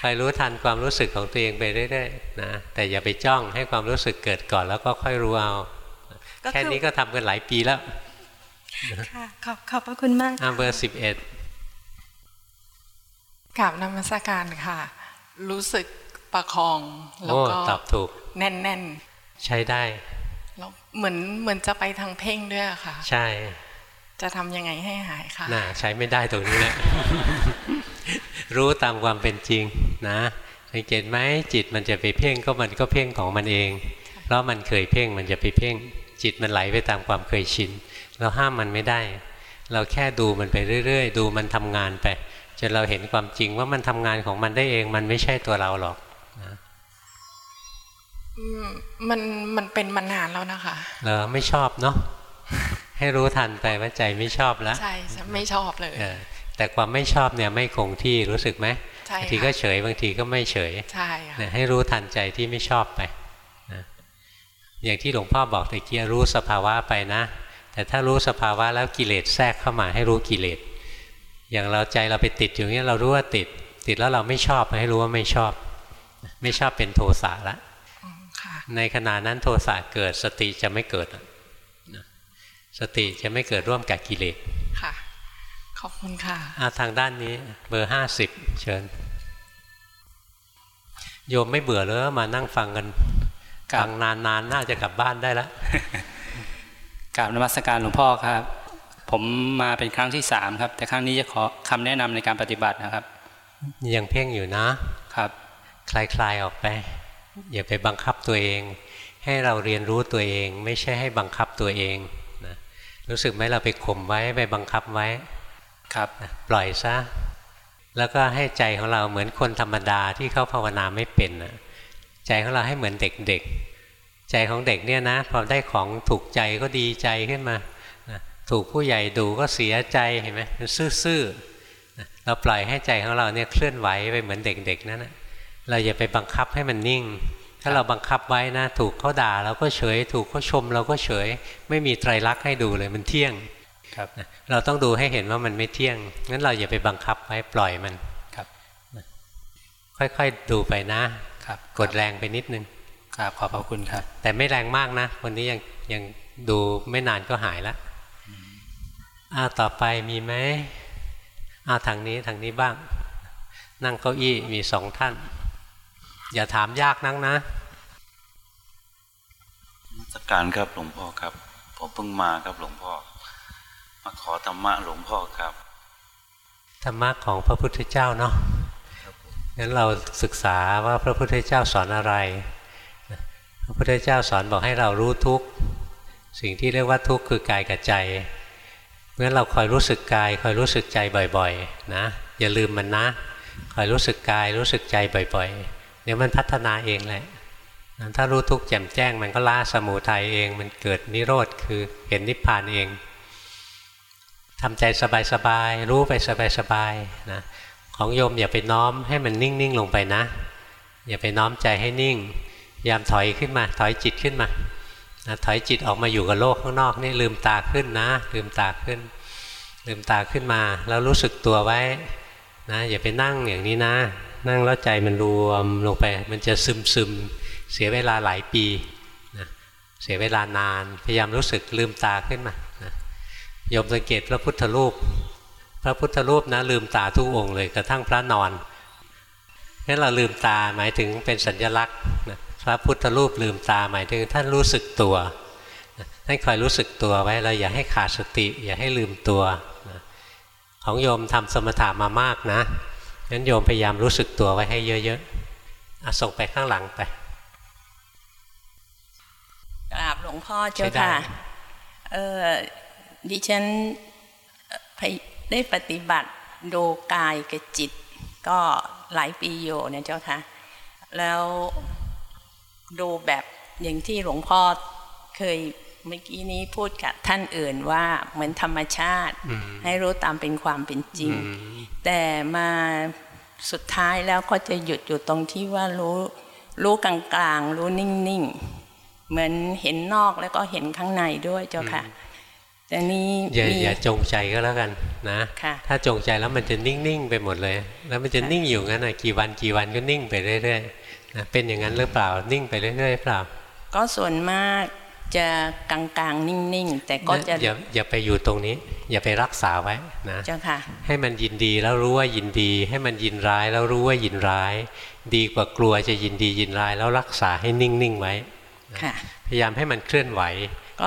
คอยรู้ทันความรู้สึกของตัวเองไปเรื่อยๆนะแต่อย่าไปจ้องให้ความรู้สึกเกิดก่อนแล้วก็ค่อยรู้เอา แค่นี้ก็ทำกันหลายปีแล้วค่ะขอบขอบพระคุณมากอ่าเบอร์สิบเอ็ดกราบนมัสการค่ะ รู้สึกประคองแล้วก็ตอบถูก แน่นๆ ใช้ได้ แล้วเหมือนเหมือนจะไปทางเพ่งด้วยค่ะ ใช่ จะทำยังไงให้หายค่ะน่าใช้ไม่ได้ตรงนี้แหละรู้ตามความเป็นจริงนะสังเกตไหมจิตมันจะไปเพ่งก็มันก็เพ่งของมันเอง เพราะมันเคยเพ่งมันจะไปเพ่ง จิตมันไหลไปตามความเคยชินเราห้ามมันไม่ได้ เราแค่ดูมันไปเรื่อยๆ ดูมันทำงานไปจนเราเห็นความจริงว่ามันทำงานของมันได้เอง มันไม่ใช่ตัวเราหรอกนะ มันมันเป็นมานานแล้วนะคะเออไม่ชอบเนาะให้รู้ทันไปว่าใจไม่ชอบแล้วใช่ไม่ชอบเลยแต่ความไม่ชอบเนี่ยไม่คงที่รู้สึกไหมบางทีก็เฉยบางทีก็ไม่เฉยใช่ให้รู้ทันใจที่ไม่ชอบไปอย่างที่หลวงพ่อบอกตะเกียรู้สภาวะไปนะ แต่ถ้ารู้สภาวะแล้วกิเลสแทรกเข้ามาให้รู้กิเลสอย่างเราใจเราไปติดอยู่เนี้ยเรารู้ว่าติด ติดแล้วเราไม่ชอบให้รู้ว่าไม่ชอบ ไม่ชอบเป็นโทสะละ ในขณะนั้นโทสะเกิดสติจะไม่เกิด สติจะไม่เกิดร่วมกับกิเลสค่ะ ขอบคุณค่ะาทางด้านนี้ เบอร์ห้าสิบเชิญ โยมไม่เบื่อเลยมานั่งฟังกันฟังนานๆนน่าจะกลับบ้านได้แล้วกราบนมัสการหลวงพ่อครับ ผมมาเป็นครั้งที่สามครับ แต่ครั้งนี้จะขอคำแนะนำในการปฏิบัตินะครับ ยังเพ่งอยู่นะครับ คลายๆออกไป อย่าไปบังคับตัวเอง ให้เราเรียนรู้ตัวเอง ไม่ใช่ให้บังคับตัวเองนะรู้สึกไหมเราไปข่มไว้ไปบังคับไว้ครับปล่อยซะแล้วก็ให้ใจของเราเหมือนคนธรรมดาที่เขาภาวนาไม่เป็นนะใจของเราให้เหมือนเด็กๆ ใจของเด็กเนี่ยนะพอได้ของถูกใจก็ดีใจขึ้นมาถูกผู้ใหญ่ดูก็เสียใจเห็นไหมมันซื่อๆเราปล่อยให้ใจของเราเนี่ยเคลื่อนไหวไปเหมือนเด็กๆนั่นนะ เราอย่าไปบังคับให้มันนิ่ง ถ้าเราบังคับไว้นะ ถูกเขาด่าเราก็เฉย ถูกเขาชมเราก็เฉย ไม่มีไตรลักษณ์ให้ดูเลยมันเที่ยงครับเราต้องดูให้เห็นว่ามันไม่เที่ยงงั้นเราอย่าไปบังคับไว้ปล่อยมันครับ ค่อยๆดูไปนะครับกดแรงไปนิดนึงครับขอบพระคุณครับ แต่ไม่แรงมากนะ วันนี้ยังยังดูไม่นานก็หายแล้วอ้าต่อไปมีไหมอ้าทางนี้ทางนี้บ้าง นั่งเก้าอี้มีสองท่าน อย่าถามยากนักนะสักการครับหลวงพ่อครับ ผมเพิ่งมาครับหลวงพ่อ มาขอธรรมะหลวงพ่อครับ ธรรมะของพระพุทธเจ้าเนาะงั้นเราศึกษาว่าพระพุทธเจ้าสอนอะไร พระพุทธเจ้าสอนบอกให้เรารู้ทุกสิ่งที่เรียกว่าทุกข์คือกายกับใจเพราะฉะนั้นเราคอยรู้สึกกายคอยรู้สึกใจบ่อยๆ นะ อย่าลืมมันนะ คอยรู้สึกกายรู้สึกใจบ่อยๆ เดี๋ยวมันพัฒนาเองแหละถ้ารู้ทุกข์แจ่มแจ้ง มันก็ละสมุทัยเอง มันเกิดนิโรธคือเห็นนิพพานเองทำใจสบายๆรู้ไปสบายๆนะของโยมอย่าไปน้อมให้มันนิ่งๆลงไปนะ อย่าไปน้อมใจให้นิ่งยามถอยขึ้นมา ถอยจิตขึ้นมาถอยจิตออกมาอยู่กับโลกข้างนอกนี่ลืมตาขึ้นนะ ลืมตาขึ้น ลืมตาขึ้นมา แล้วรู้สึกตัวไว้นะอย่าไปนั่งอย่างนี้นะ นั่งแล้วใจมันรวมลงไป มันจะซึมซึมเสียเวลาหลายปีนะเสียเวลานาน พยายามรู้สึกลืมตาขึ้นมานะยมสังเกตพระพุทธรูป พระพุทธรูปนะลืมตาทุกองค์เลยกระทั่งพระนอนงั้นเราลืมตาหมายถึงเป็นสัญลักษณ์นะพระพุทธรูปลืมตาหมายถึงท่านรู้สึกตัวท่านคอยรู้สึกตัวไว้เราอย่าให้ขาดสติ อย่าให้ลืมตัว ของโยมทำสมถะมามากนะ งั้นโยมพยายามรู้สึกตัวไว้ให้เยอะๆส่งไปข้างหลังไปกราบหลวงพ่อเจ้าค่ะเออดิฉันได้ปฏิบัติดูกายกับจิต ก็หลายปีอยู่เนี่ยเจ้าค่ะ แล้วดูแบบอย่างที่หลวงพ่อเคย เมื่อกี้นี้พูดกับท่านอื่นว่าเหมือนธรรมชาติ ให้รู้ตามเป็นความเป็นจริง แต่มาสุดท้ายแล้วก็จะหยุดอยู่ตรงที่ว่ารู้รู้กลางๆ รู้นิ่งๆ เหมือนเห็นนอกแล้วก็เห็นข้างในด้วยเจ้าค่ะแต่นี้อย่าอย่าจงใจก็แล้วกันนะถ้าจงใจแล้วมันจะนิ่งๆไปหมดเลย แล้วมันจะนิ่งอยู่งั้นนะกี่วันกี่วันก็นิ่งไปเรื่อยๆนะเป็นอย่างนั้นหรือเปล่านิ่งไปเรื่อยๆเปล่า ก็ส่วนมาก จะกลางๆ นิ่งๆ แต่ก็จะอย่าอย่าไปอยู่ตรงนี้ อย่าไปรักษาไว้นะเจ้าค่ะ ให้มันยินดีแล้วรู้ว่ายินดี ให้มันยินร้ายแล้วรู้ว่ายินร้าย ดีกว่ากลัวจะยินดียินร้ายแล้วรักษาให้นิ่งๆไว้พยายามให้มันเคลื่อนไหว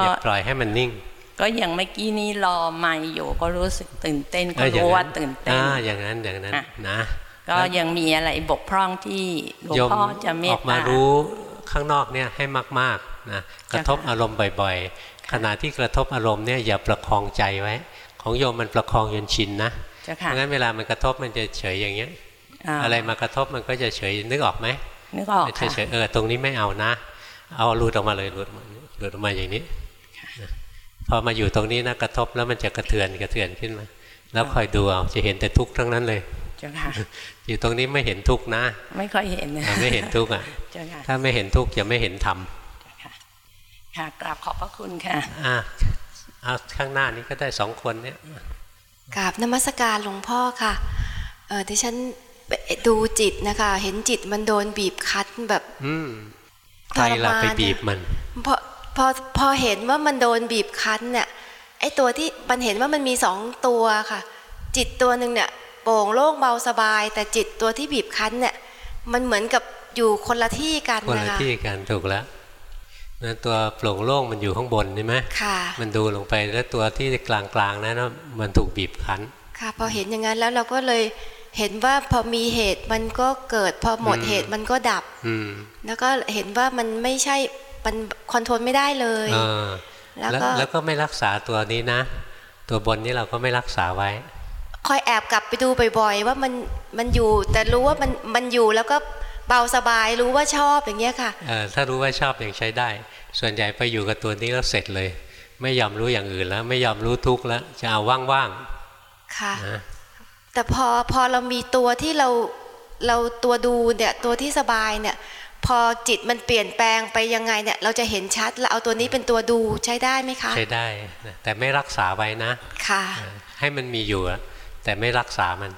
อย่าปล่อยให้มันนิ่ง ก็อย่างเมื่อกี้นี้รอไม่อยู่ก็รู้สึกตื่นเต้นก็รู้ว่าตื่นเต้นอ่าอย่างนั้นอย่างนั้นนะก็ยังมีอะไรบกพร่องที่หลวงพ่อจะเมตตาออกมารู้ข้างนอกเนี่ยให้มากๆ นะกระทบอารมณ์บ่อยๆ ขณะที่กระทบอารมณ์เนี่ยอย่าประคองใจไว้ ของโยมมันประคองจนชินนะเพราะงั้นเวลามันกระทบมันจะเฉยอย่างเงี้ย อะไรมากระทบมันก็จะเฉยนึกออกไหมนึกออกค่ะเฉยเออตรงนี้ไม่เอานะ เอาหลุดออกมาเลยหลุดหลุดออกมาอย่างนี้พอมาอยู่ตรงนี้นะกระทบแล้วมันจะกระเทือนกระเทือนขึ้นมา แล้วคอยดูเอาจะเห็นแต่ทุกข์ทั้งนั้นเลยอยู่ตรงนี้ไม่เห็นทุกข์นะ ไม่ค่อยเห็นไม่เห็นทุกข์อะถ้าไม่เห็นทุกข์จะไม่เห็นธรรม ค่ะกราบขอบพระคุณค่ะอ่าเอาข้างหน้านี้ก็ได้สองคนเนี่ยกราบนมัสการหลวงพ่อค่ะเออที่ฉันดูจิตนะคะ เห็นจิตมันโดนบีบคั้นแบบอืมใครล่ะไปบีบมันพอพอพอเห็นว่ามันโดนบีบคั้นเนี่ยไอตัวที่มันเห็นว่ามันมีสองตัวค่ะ จิตตัวหนึ่งเนี่ยโปร่งโล่งเบาสบาย แต่จิตตัวที่บีบคั้นเนี่ย มันเหมือนกับอยู่คนละที่กันนะคะคนละที่กันถูกแล้ว นะตัวโปร่งโล่งมันอยู่ข้างบนใช่ไหมค่ะ มันดูลงไปแล้วตัวที่กลางๆนั้นมันถูกบีบคั้น ค่ะ พอเห็นอย่างนั้นแล้วเราก็เลยเห็นว่าพอมีเหตุมันก็เกิด พอหมดเหตุมันก็ดับแล้วก็เห็นว่ามันไม่ใช่มันคอนโทรลไม่ได้เลยแล้วก็แล้วก็ไม่รักษาตัวนี้นะ ตัวบนนี้เราก็ไม่รักษาไว้ คอยแอบกลับไปดูบ่อยๆ ว่ามันมันอยู่ แต่รู้ว่ามันมันอยู่แล้วก็ เบาสบายรู้ว่าชอบอย่างเงี้ยค่ะเออถ้ารู้ว่าชอบอย่างใช้ได้ ส่วนใหญ่ไปอยู่กับตัวนี้แล้วเสร็จเลย ไม่ยอมรู้อย่างอื่นแล้ว ไม่ยอมรู้ทุกข์แล้วจะเอาว่างๆค่ะแต่พอพอเรามีตัวที่เราเราตัวดูเนี่ยตัวที่สบายเนี่ย พอจิตมันเปลี่ยนแปลงไปยังไงเนี่ย เราจะเห็นชัดแล้วเอาตัวนี้เป็นตัวดูใช้ได้ไหมคะ ใช้ได้แต่ไม่รักษาไว้นะ ค่ะ ให้มันมีอยู่แต่ไม่รักษามัน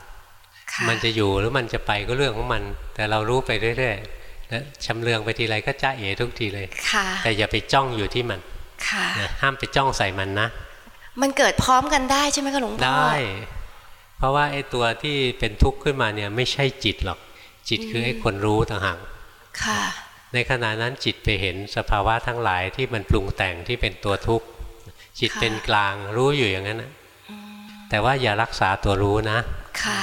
มันจะอยู่หรือมันจะไปก็เรื่องของมัน แต่เรารู้ไปเรื่อยๆแล้วชำเลืองไปทีไรก็จ้าเอ๋ทุกทีเลยแต่อย่าไปจ้องอยู่ที่มันห้ามไปจ้องใส่มันนะ มันเกิดพร้อมกันได้ใช่ไหมคะหลวงพ่อได้ เพราะว่าไอ้ตัวที่เป็นทุกข์ขึ้นมาเนี่ยไม่ใช่จิตหรอก จิตคือไอ้คนรู้ต่างหากในขณะนั้นจิตไปเห็นสภาวะทั้งหลายที่มันปรุงแต่งที่เป็นตัวทุกข์จิตเป็นกลางรู้อยู่อย่างนั้นนะแต่ว่าอย่ารักษาตัวรู้นะ ค่ะ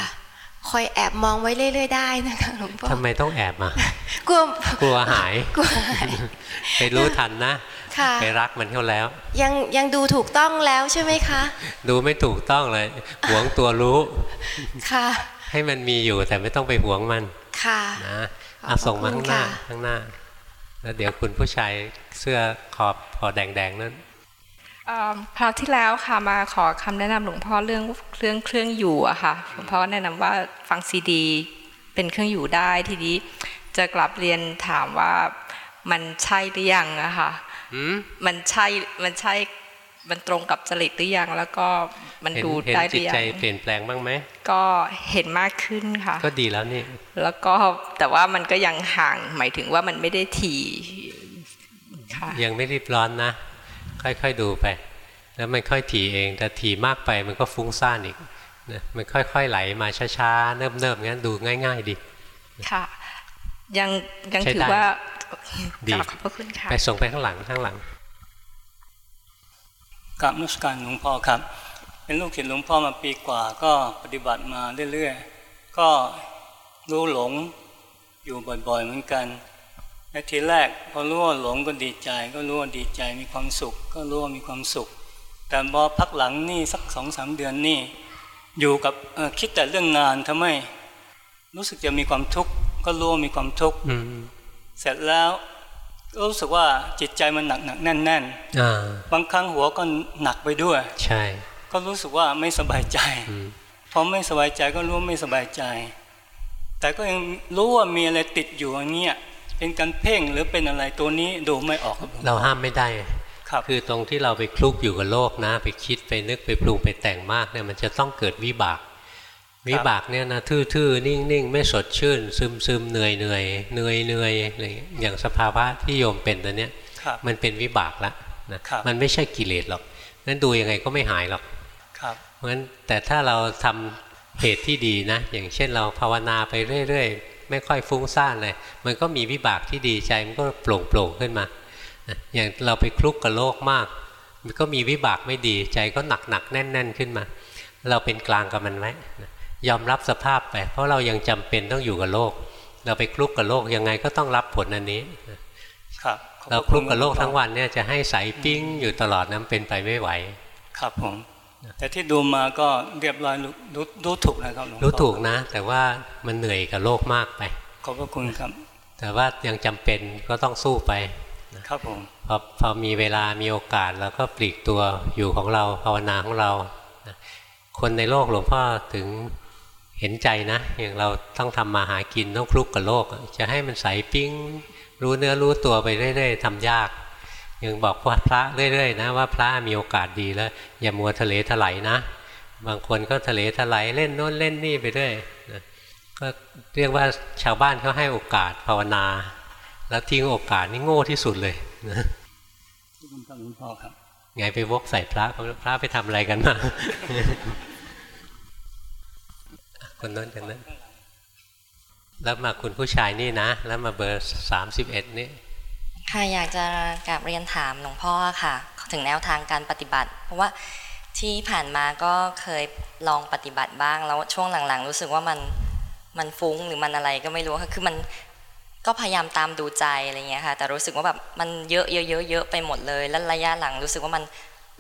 คอยแอบมองไว้เรื่อย ๆ ได้นะคะหลวงพ่อทำไมต้องแอบมากลัวกลัวหายกลัวหายไปรู้ทันนะไปรักมันเขาแล้ว ยังยังดูถูกต้องแล้วใช่ไหมคะ ดูไม่ถูกต้องเลยหวงตัวรู้ค่ะ ให้มันมีอยู่แต่ไม่ต้องไปหวงมันค่ะนะเอาส่งมาข้างหน้าข้างหน้า แล้วเดี๋ยวคุณผู้ชายเสื้อขอบพอแดงๆนั้น คราวที่แล้วค่ะมาขอคำแนะนำหลวงพ่อเรื่องเครื่องเครื่องอยู่อะค่ะหลวงพ่อแนะนำว่าฟังซีดี เป็นเครื่องอยู่ได้ทีนี้จะกลับเรียนถามว่ามันใช่หรือยังอะค่ะมันใช่มันใช่มันตรงกับจริตหรือยังแล้วก็มันดูได้หรือยังจิตใจเปลี่ยนแปลงบ้างไหมก็เห็นมากขึ้นค่ะ ก็ดีแล้วนี่ แล้วก็แต่ว่ามันก็ยังห่างหมายถึงว่ามันไม่ได้ถี่ยังไม่รีบร้อนนะ ค่อยๆดูไป แล้วมันค่อยถี่เอง แต่ถี่มากไปมันก็ฟุ้งซ่านอีกนะมันค่อยๆไหลมาช้าๆเนิบๆงั้นดูง่าย ๆดีค่ะ ยังยังถือว่าดีขอบพระคุณค่ะไปส่งไปข้างหลังข้างหลังกับนุสการหลวงพ่อครับ เป็นลูกศิษย์หลวงพ่อมาปีกว่าก็ปฏิบัติมาเรื่อยๆก็รู้หลงอยู่บ่อยๆเหมือนกัน และทีแรกพอรู้ว่าหลงก็ดีใจ ก็รู้ว่าดีใจมีความสุข ก็รู้ว่ามีความสุข แต่พอพักหลังนี่สักสองสามเดือนนี่อยู่กับคิดแต่เรื่องงานทำไมรู้สึกจะมีความทุกข์ก็รู้ว่ามีความทุกข์เสร็จแล้วรู้สึกว่าจิตใจมันหนักหนักแน่นแน่นบางครั้งหัวก็หนักไปด้วย ใช่ ก็รู้สึกว่าไม่สบายใจพอไม่สบายใจก็รู้ว่าไม่สบายใจ แต่ก็ยังรู้ว่ามีอะไรติดอยู่อย่างเงี้ย เป็นการเพ่งหรือเป็นอะไรตัวนี้ดูไม่ออกครับเราห้ามไม่ได้ครับคือตรงที่เราไปคลุกอยู่กับโลกนะ ไปคิดไปนึกไปปรุงไปแต่งมากเนี่ยมันจะต้องเกิดวิบาก วิบากเนี่ยนะทื่อๆนิ่งๆ ไม่สดชื่น ซึมซึมเหนื่อยเหนื่อยเหนื่อยเหนื่อยอะไรอย่างสภาวะที่โยมเป็นตัวเนี้ยมันเป็นวิบากละนะมันไม่ใช่กิเลสหรอกนั้นดูยังไงก็ไม่หายหรอกเพราะฉะนั้นแต่ถ้าเราทำเหตุที่ดีนะ อย่างเช่นเราภาวนาไปเรื่อย ๆ ไม่ค่อยฟุ้งซ่านเลย มันก็มีวิบากที่ดีใจมันก็โปร่งโปร่งขึ้นมาอย่างเราไปคลุกกับโลกมาก มันก็มีวิบากไม่ดีใจก็หนักหนักแน่นแน่นขึ้นมา เราเป็นกลางกับมันไว้ยอมรับสภาพไปเพราะเรายังจำเป็นต้องอยู่กับโลก เราไปคลุกกับโลกยังไงก็ต้องรับผลอันนี้ครับเราคลุกกับโลกทั้งวันเนี่ยจะให้ใสปิ้งอยู่ตลอดนั้นเป็นไปไม่ไหว ครับผม แต่ที่ดูมาก็เรียบร้อยรู้รู้ถูกนะครับหลวงพ่อรู้ถูกนะ แต่ว่ามันเหนื่อยกับโลกมากไป ขอบพระคุณครับ แต่ว่ายังจำเป็นก็ต้องสู้ไปครับผมพอพอมีเวลามีโอกาสเราก็ปลีกตัวอยู่ของเราภาวนาของเรา คนในโลกหลวงพ่อถึงเห็นใจนะ อย่างเราต้องทำมาหากินต้องคลุกกับโลก จะให้มันใสปิ้งรู้เนื้อรู้ตัวไปเรื่อยๆทำยาก ยังบอกว่าพระเรื่อยๆนะว่าพระมีโอกาสดีแล้ว อย่ามัวทะเลถลายนะ บางคนก็ทะเลถลายเล่นโน้นเล่นนี่ไปเรื่อยนะก็เรียกว่าชาวบ้านเขาให้โอกาสภาวนา แล้วทิ้งโอกาสนี่โง่ที่สุดเลยนะคุณพ่อครับไงไปวกใส่พระพระไปทำอะไรกันมาคนนั้นกันนั้นแล้วมาคุณผู้ชายนี่นะ แล้วมาเบอร์สามสิบเอ็ดนี่ ค่ะอยากจะกลับเรียนถามหลวงพ่อค่ะ ถึงแนวทางการปฏิบัติ เพราะว่าที่ผ่านมาก็เคยลองปฏิบัติบ้างแล้วช่วงหลังๆ รู้สึกว่ามันมันฟุ้งหรือมันอะไรก็ไม่รู้ค่ะคือมันก็พยายามตามดูใจอะไรเงี้ยค่ะ แต่รู้สึกว่าแบบมันเยอะเยอะเยอะเยอะไปหมดเลย แล้วระยะหลังรู้สึกว่ามัน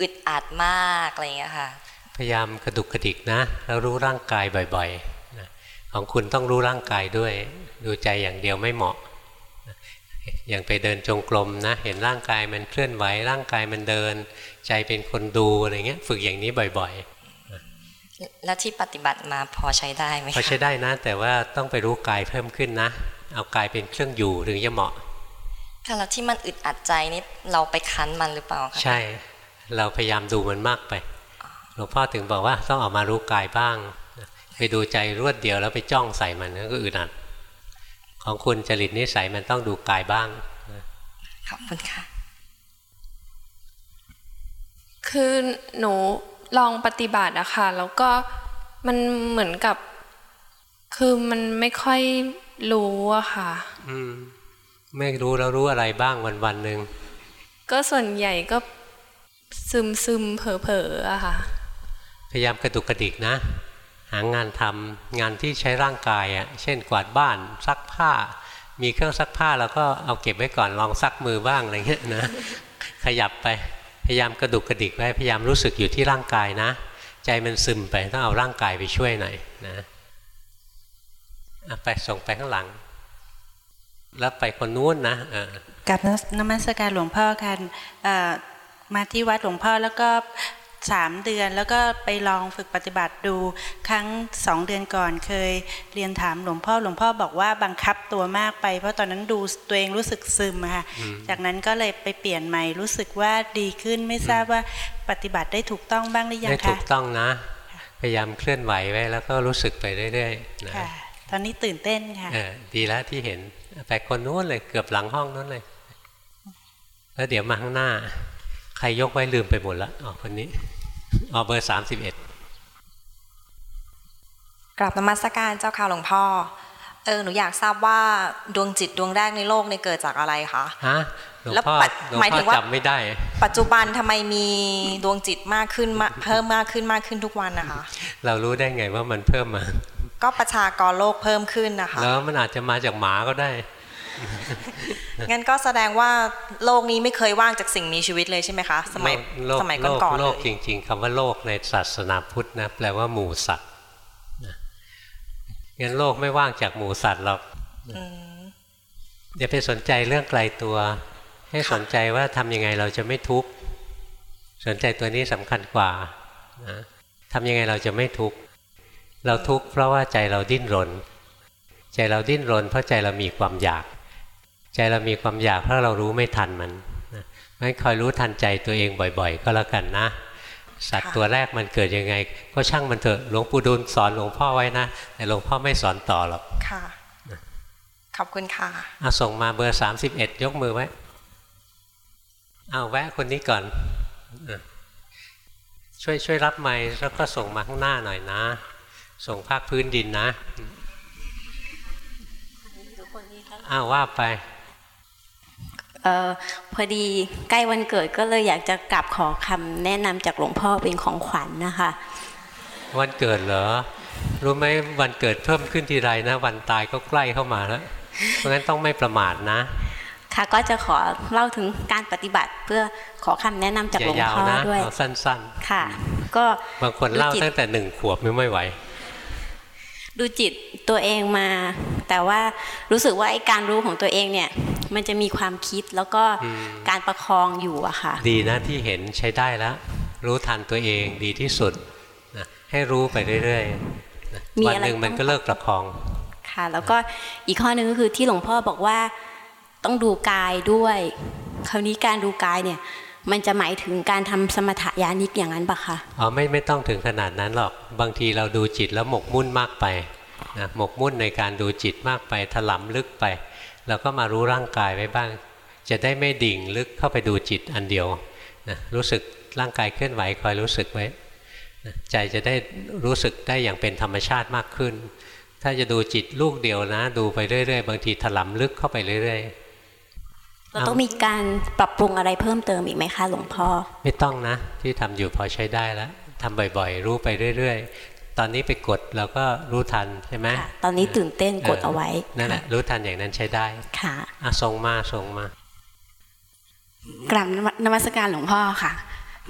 อึดอัดมากอะไรเงี้ยค่ะ พยายามกระดุกกระดิกนะ แล้วรู้ร่างกายบ่อยๆของคุณต้องรู้ร่างกายด้วย ดูใจอย่างเดียวไม่เหมาะ อย่างไปเดินจงกรมนะ เห็นร่างกายมันเคลื่อนไหวร่างกายมันเดิน ใจเป็นคนดูอะไรเงี้ย ฝึกอย่างนี้บ่อยๆ แล้วที่ปฏิบัติมาพอใช้ได้ไหมพอใช้ได้นะ แต่ว่าต้องไปรู้กายเพิ่มขึ้นนะ เอากายเป็นเครื่องอยู่ถึงจะเหมาะค่ะแล้วที่มันอึดอัดใจนี่เราไปคั้นมันหรือเปล่าคะใช่ เราพยายามดูมันมากไปหลวงพ่อถึงบอกว่าต้องออกมารู้กายบ้าง ไปดูใจรวดเดียวแล้วไปจ้องใส่มันก็อึดอัด ของคุณจริตนิสัยมันต้องดูกายบ้างขอบคุณค่ะ คือหนูลองปฏิบัติอะค่ะ แล้วก็มันเหมือนกับ คือมันไม่ค่อยรู้อะค่ะ อืม ไม่รู้แล้วรู้อะไรบ้างวันวันหนึ่งก็ส่วนใหญ่ก็ซึมซึมเผลอเผลออะค่ะ พยายามกระตุกกระดิกนะ หางานทำงานที่ใช้ร่างกายอะเช่นกวาดบ้านซักผ้า มีเครื่องซักผ้าแล้วก็เอาเก็บไว้ก่อนลองซักมือบ้างอะไรเงี้ยนะขยับไปพยายามกระดุกกระดิกไว้พยายามรู้สึกอยู่ที่ร่างกายนะ ใจมันซึมไปต้องเอาร่างกายไปช่วยหน่อยนะไปส่งไปข้างหลัง แล้วไปคนนู้นนะกับนมัสการหลวงพ่อกันมาที่วัดหลวงพ่อแล้วก็ สามเดือนแล้วก็ไปลองฝึกปฏิบัติดูครั้งสองเดือนก่อนเคยเรียนถามหลวงพ่อหลวงพ่อบอกว่าบังคับตัวมากไป เพราะตอนนั้นดูตัวเองรู้สึกซึมค่ะจากนั้นก็เลยไปเปลี่ยนใหม่รู้สึกว่าดีขึ้นไม่ทราบว่าปฏิบัติได้ถูกต้องบ้างหรือยังคะได้ถูกต้องนะ พยายามเคลื่อนไหวไว้แล้วก็รู้สึกไปเรื่อยๆนะตอนนี้ตื่นเต้นค่ะดีแล้วที่เห็นไปคนนู้นเลยเกือบหลังห้องนู้นเลย แล้วเดี๋ยวมาข้างหน้า ใครยกไว้ลืมไปหมดแล้วอ๋อคนนี้อ๋อเบอร์สามสิบเอ็ดกลับนมัสการเจ้าค่ะหลวงพ่อ เออหนูอยากทราบว่าดวงจิตดวงแรกในโลกในเกิดจากอะไรคะฮะหลแล้วพ่อปัจหลวงหมายพ่ถึองว่าจำไม่ได้ ปัจจุบันทำไมมีดวงจิตมากขึ้นมาเพิ่มมากขึ้นมากขึ้นทุกวันนะคะ เรารู้ได้ไงว่ามันเพิ่มมา ก็ประชากรโลกเพิ่มขึ้นนะคะ แล้วมันอาจจะมาจากหมาก็ได้ งั้นก็แสดงว่าโลกนี้ไม่เคยว่างจากสิ่งมีชีวิตเลยใช่ไหมคะ สมัยโลกสมัยโลกก่อนๆโลเลกยจริง ๆคำว่าโลกในศาสนาพุทธนะแปลว่าหมู่สัตว์นะงั้นโลกไม่ว่างจากหมู่สัตว์หรอกอืมอย่าไปสนใจเรื่องไกลตัว ให้สนใจว่าทำยังไงเราจะไม่ทุกข์สนใจตัวนี้สำคัญกว่านะทำยังไงเราจะไม่ทุกข์เราทุกข์เพราะว่าใจเราดิ้นรน ใจเราดิ้นรน เพราะใจเรามีความอยาก ใจเรามีความอยากเพราะเรารู้ไม่ทันมันนะงั้นคอยรู้ทันใจตัวเองบ่อย ๆ ก็แล้วกันนะ สัตว์ตัวแรกมันเกิดยังไง ก็ช่างมันเถอะหลวงปู่ดูลสอนหลวงพ่อไว้นะ แต่หลวงพ่อไม่สอนต่อหรอกค่ะขอบคุณค่ะเอาส่งมาเบอร์สามสิบเอ็ดยกมือไว้เอาแวะคนนี้ก่อนอะช่วยช่วยรับไม้แล้วก็ส่งมาข้างหน้าหน่อยนะ ส่งภาคพื้นดินนะอ้าวว่าไปเออพอดีใกล้วันเกิดก็เลยอยากจะกลับขอคำแนะนำจากหลวงพ่อเป็นของขวัญนะคะ วันเกิดเหรอ รู้ไหมวันเกิดเพิ่มขึ้นทีไรนะ วันตายก็ใกล้เข้ามาแล้ว เพราะงั้นต้องไม่ประมาทนะ ค่ะก็จะขอเล่าถึงการปฏิบัติเพื่อขอคำแนะนำจากอหลย่าวงพ่อๆนะด้วยเอาสั้นค่ะ ก็ๆบางคนเล่าดูจิตตั้งแต่หนึ่งขวบไม่ไม่ไหวดูจิตตัวเองมา แต่ว่ารู้สึกว่าไอ้การรู้ของตัวเองเนี่ย มันจะมีความคิดแล้วก็อืมการประคองอยู่อะค่ะ ดีนะที่เห็นใช้ได้แล้ว รู้ทันตัวเองดีที่สุดนะให้รู้ไปเรื่อยๆนะมีวันอะไรหนึ่งมันก็เลิกประคองค่ะ แล้วก็อีกข้อหนึ่งก็คือที่หลวงพ่อบอกว่าต้องดูกายด้วย คราวนี้การดูกายเนี่ยมันจะหมายถึงการทำสมถะญาณิกอย่างนั้นปะคะอ๋อไม่ไม่ต้องถึงขนาดนั้นหรอกบางทีเราดูจิตแล้วหมกมุ่นมากไปนะหมกมุ่นในการดูจิตมากไปถลำลึกไป เราก็มารู้ร่างกายไว้บ้าง จะได้ไม่ดิ่งลึกเข้าไปดูจิตอันเดียวนะรู้สึกร่างกายเคลื่อนไหวคอยรู้สึกไว้นะใจจะได้รู้สึกได้อย่างเป็นธรรมชาติมากขึ้น ถ้าจะดูจิตลูกเดียวนะ ดูไปเรื่อยๆ บางทีถลำลึกเข้าไปเรื่อยๆเราต้องมีการปรับปรุงอะไรเพิ่มเติมอีกไหมคะหลวงพ่อไม่ต้องนะ ที่ทำอยู่พอใช้ได้แล้วทำบ่อยๆ รู้ไปเรื่อย ๆ ตอนนี้ไปกดเราก็รู้ทันใช่ไหมตอนนี้ตื่นเต้นกดเอาไว้นั่นแหละรู้ทันอย่างนั้นใช้ได้ค่ะอะส่งมาส่งมากราบนมัสการหลวงพ่อค่ะ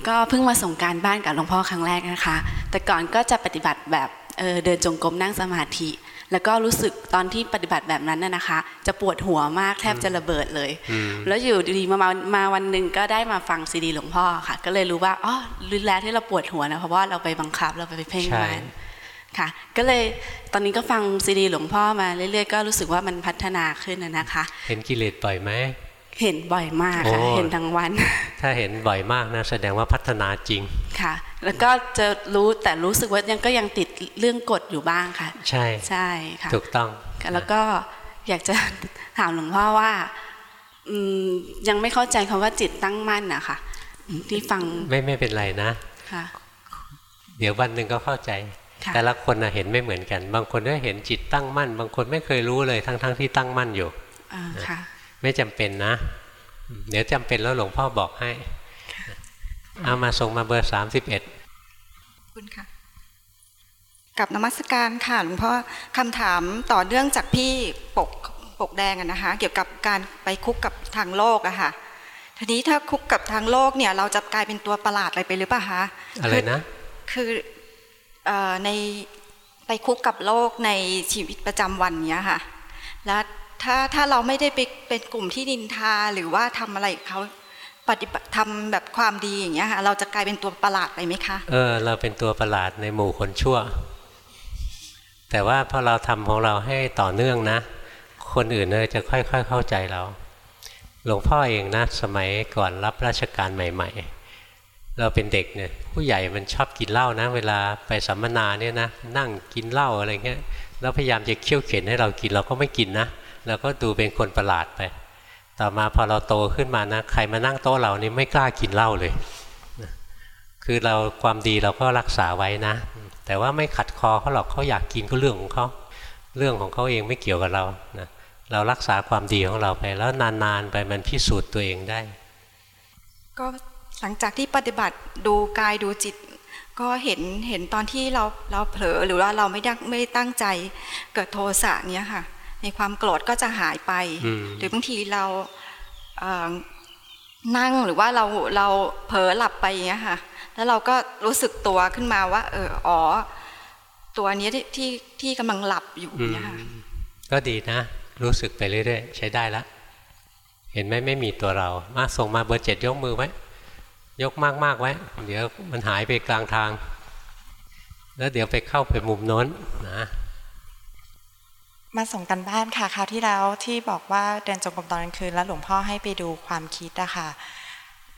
ก็เพิ่งมาส่งการบ้านกับหลวงพ่อครั้งแรกนะคะ แต่ก่อนก็จะปฏิบัติแบบเเดินจงกรมนั่งสมาธิ แล้วก็รู้สึกตอนที่ปฏิบัติแบบนั้นน่ะนะคะ จะปวดหัวมากแทบจะระเบิดเลยอืมแล้วอยู่ดีๆมามามาวันหนึ่งก็ได้มาฟังซีดีหลวงพ่อค่ะ ก็เลยรู้ว่าอ๋อรู้แล้วที่เราปวดหัวนะเพราะว่าเราไปบังคับเราไปเพ่งใช่มันค่ะ ก็เลยตอนนี้ก็ฟังซีดีหลวงพ่อมาเรื่อยๆก็รู้สึกว่ามันพัฒนาขึ้นนะนะคะ เห็นกิเลสบ่อยไหม เห็นบ่อยมากค่ะโอ้เห็นทั้งวัน ถ้าเห็นบ่อยมากนะแสดงว่าพัฒนาจริงค่ะ แล้วก็จะรู้แต่รู้สึกว่ายังก็ยังติดเรื่องกฎอยู่บ้างค่ะ ใช่ใช่ค่ะถูกต้องแล้วก็อยากจะถามหลวงพ่อว่าอืมยังไม่เข้าใจคำว่าจิตตั้งมั่นนะคะที่ฟังไม่ไม่เป็นไรนะค่ะเดี๋ยววันหนึ่งก็เข้าใจค่ะแต่ละคนนะเห็นไม่เหมือนกัน บางคนก็เห็นจิตตั้งมั่น บางคนไม่เคยรู้เลยทั้งๆทที่ตั้งมั่นอยู่อ่าค่ะ ไม่จำเป็นนะ เดี๋ยวจำเป็นแล้วหลวงพ่อบอกให้ เอามาส่งมาเบอร์สามสิบเอ็ดคุณค่ะกับนมัสการค่ะหลวงพ่อคำถามต่อเนื่องจากพี่ปกปกแดงอะนะคะ เกี่ยวกับการไปคุกกับทางโลกอะค่ะทีนี้ถ้าคุกกับทางโลกเนี่ย เราจะกลายเป็นตัวประหลาดอะไรไปหรือเปล่าคะอะไรนะคือเอ่อในไปคุกกับโลกในชีวิตประจำวันเนี้ยค่ะ แล้ว ถ้าถ้าเราไม่ได้ไปเป็นกลุ่มที่ดินทาหรือว่าทำอะไรเขาปฏิบัติทำแบบความดีอย่างเงี้ยค่ะเราจะกลายเป็นตัวประหลาดไปไหมคะ เออ เราเป็นตัวประหลาดในหมู่คนชั่ว แต่ว่าพอเราทำของเราให้ต่อเนื่องนะ คนอื่นเนี่ยจะค่อยๆเข้าใจเรา หลวงพ่อเองนะ สมัยก่อนรับราชการใหม่ ๆ เราเป็นเด็กเนี่ยผู้ใหญ่มันชอบกินเหล้านะ เวลาไปสัมมนาเนี่ยนะ นั่งกินเหล้าอะไรเงี้ยแล้วพยายามจะเคี่ยวเข็นให้เรากินเราก็ไม่กินนะ เราก็ดูเป็นคนประหลาดไป ต่อมาพอเราโตขึ้นมานะใครมานั่งโต๊ะเรานี่ไม่กล้ากินเหล้าเลย คือเราความดีเราก็รักษาไว้นะ แต่ว่าไม่ขัดคอเขาหรอกเขาอยากกินก็เรื่องของเขาเรื่องของเขาเองไม่เกี่ยวกับเรานะเรารักษาความดีของเราไป แล้วนานๆไปมันพิสูจน์ตัวเองได้ ก็หลังจากที่ปฏิบัติดูกายดูจิต ก็เห็นเห็นตอนที่เราเราเผลอหรือว่าเราไม่ได้ไม่ตั้งใจเกิดโทสะเนี้ยค่ะ ในความโกรธก็จะหายไป หรือบางทีเราเนั่งหรือว่าเราเราเผลอหลับไปอย่างเงี้ยค่ะ แล้วเราก็รู้สึกตัวขึ้นมาว่า เอออ๋อตัวนี้ที่ที่ที่กำลังหลับอยู่เนี่ยค่ะก็ดีนะ รู้สึกไปเรื่อยๆใช้ได้ละเห็นไหมไม่มีตัวเรา มาส่งมาเบอร์เจ็ดยกมือไว้ ยกมากๆไว้ เดี๋ยวมันหายไปกลางทาง แล้วเดี๋ยวไปเข้าไปมุมโน้นนะ มาส่งกันบ้านค่ะคราวที่แล้วที่บอกว่าเดินจงกรมตอนกลางคืนแล้วหลวงพ่อให้ไปดูความคิดอะค่ะ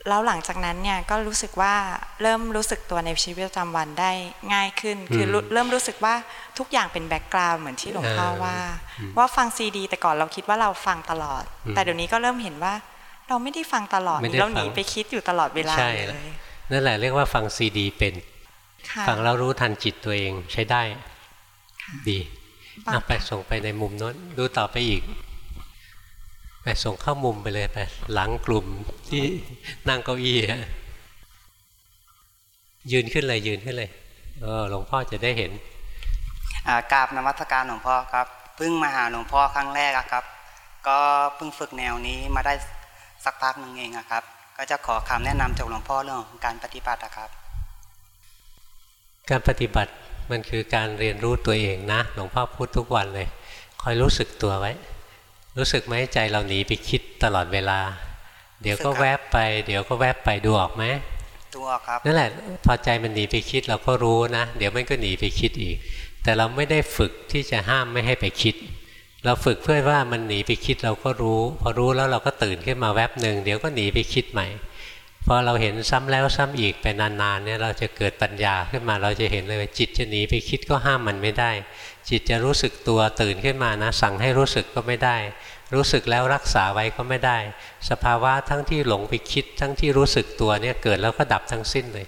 แล้วหลังจากนั้นเนี่ยก็รู้สึกว่าเริ่มรู้สึกตัวในชีวิตประจำวันได้ง่ายขึ้น คือเริ่มรู้สึกว่าทุกอย่างเป็นแบ็กกราวด์เหมือนที่หลวงพ่อว่า ว่าฟังซีดี แต่ก่อนเราคิดว่าเราฟังตลอด แต่เดี๋ยวนี้ก็เริ่มเห็นว่า เราไม่ได้ฟังตลอดเราหนีไปคิดอยู่ตลอดเวลาเลยนั่นแหละเรียกว่าฟังซีดีเป็น ฟังแล้วรู้ทันจิตตัวเองใช้ได้ดี ไปส่งไปในมุมนั้นดูต่อไปอีก ไปส่งเข้ามุมไปเลยไปหลังกลุ่มที่นั่งเก้าอี้ยืนขึ้นเลยยืนขึ้นเลยเออหลวงพ่อจะได้เห็นกราบนมัสการหลวงพ่อครับเพิ่งมาหาหลวงพ่อครั้งแรกครับ ก็เพิ่งฝึกแนวนี้มาได้สักพักหนึ่งเองครับ ก็จะขอคำแนะนำจากหลวงพ่อเรื่องของการปฏิบัติครับ การปฏิบัติ มันคือการเรียนรู้ตัวเองนะหลวงพ่อพูดทุกวันเลย คอยรู้สึกตัวไว้ รู้สึกไหมใจเราหนีไปคิดตลอดเวลา เดี๋ยวก็แวบไป เดี๋ยวก็แวบไปดูออกไหมตัวครับนั่นแหละพอใจมันหนีไปคิดเราก็รู้นะ เดี๋ยวมันก็หนีไปคิดอีก แต่เราไม่ได้ฝึกที่จะห้ามไม่ให้ไปคิด เราฝึกเพื่อว่ามันหนีไปคิดเราก็รู้ พอรู้แล้วเราก็ตื่นขึ้นมาแวบหนึ่งเดี๋ยวก็หนีไปคิดใหม่ พอเราเห็นซ้ำแล้วซ้ำอีกไปนานๆเนี่ยเราจะเกิดปัญญาขึ้นมาเราจะเห็นเลยจิตจะหนีไปคิดก็ห้ามมันไม่ได้ จิตจะรู้สึกตัวตื่นขึ้นมานะ สั่งให้รู้สึกก็ไม่ได้ รู้สึกแล้วรักษาไว้ก็ไม่ได้ สภาวะทั้งที่หลงไปคิด ทั้งที่รู้สึกตัวเนี่ยเกิดแล้วก็ดับทั้งสิ้นเลย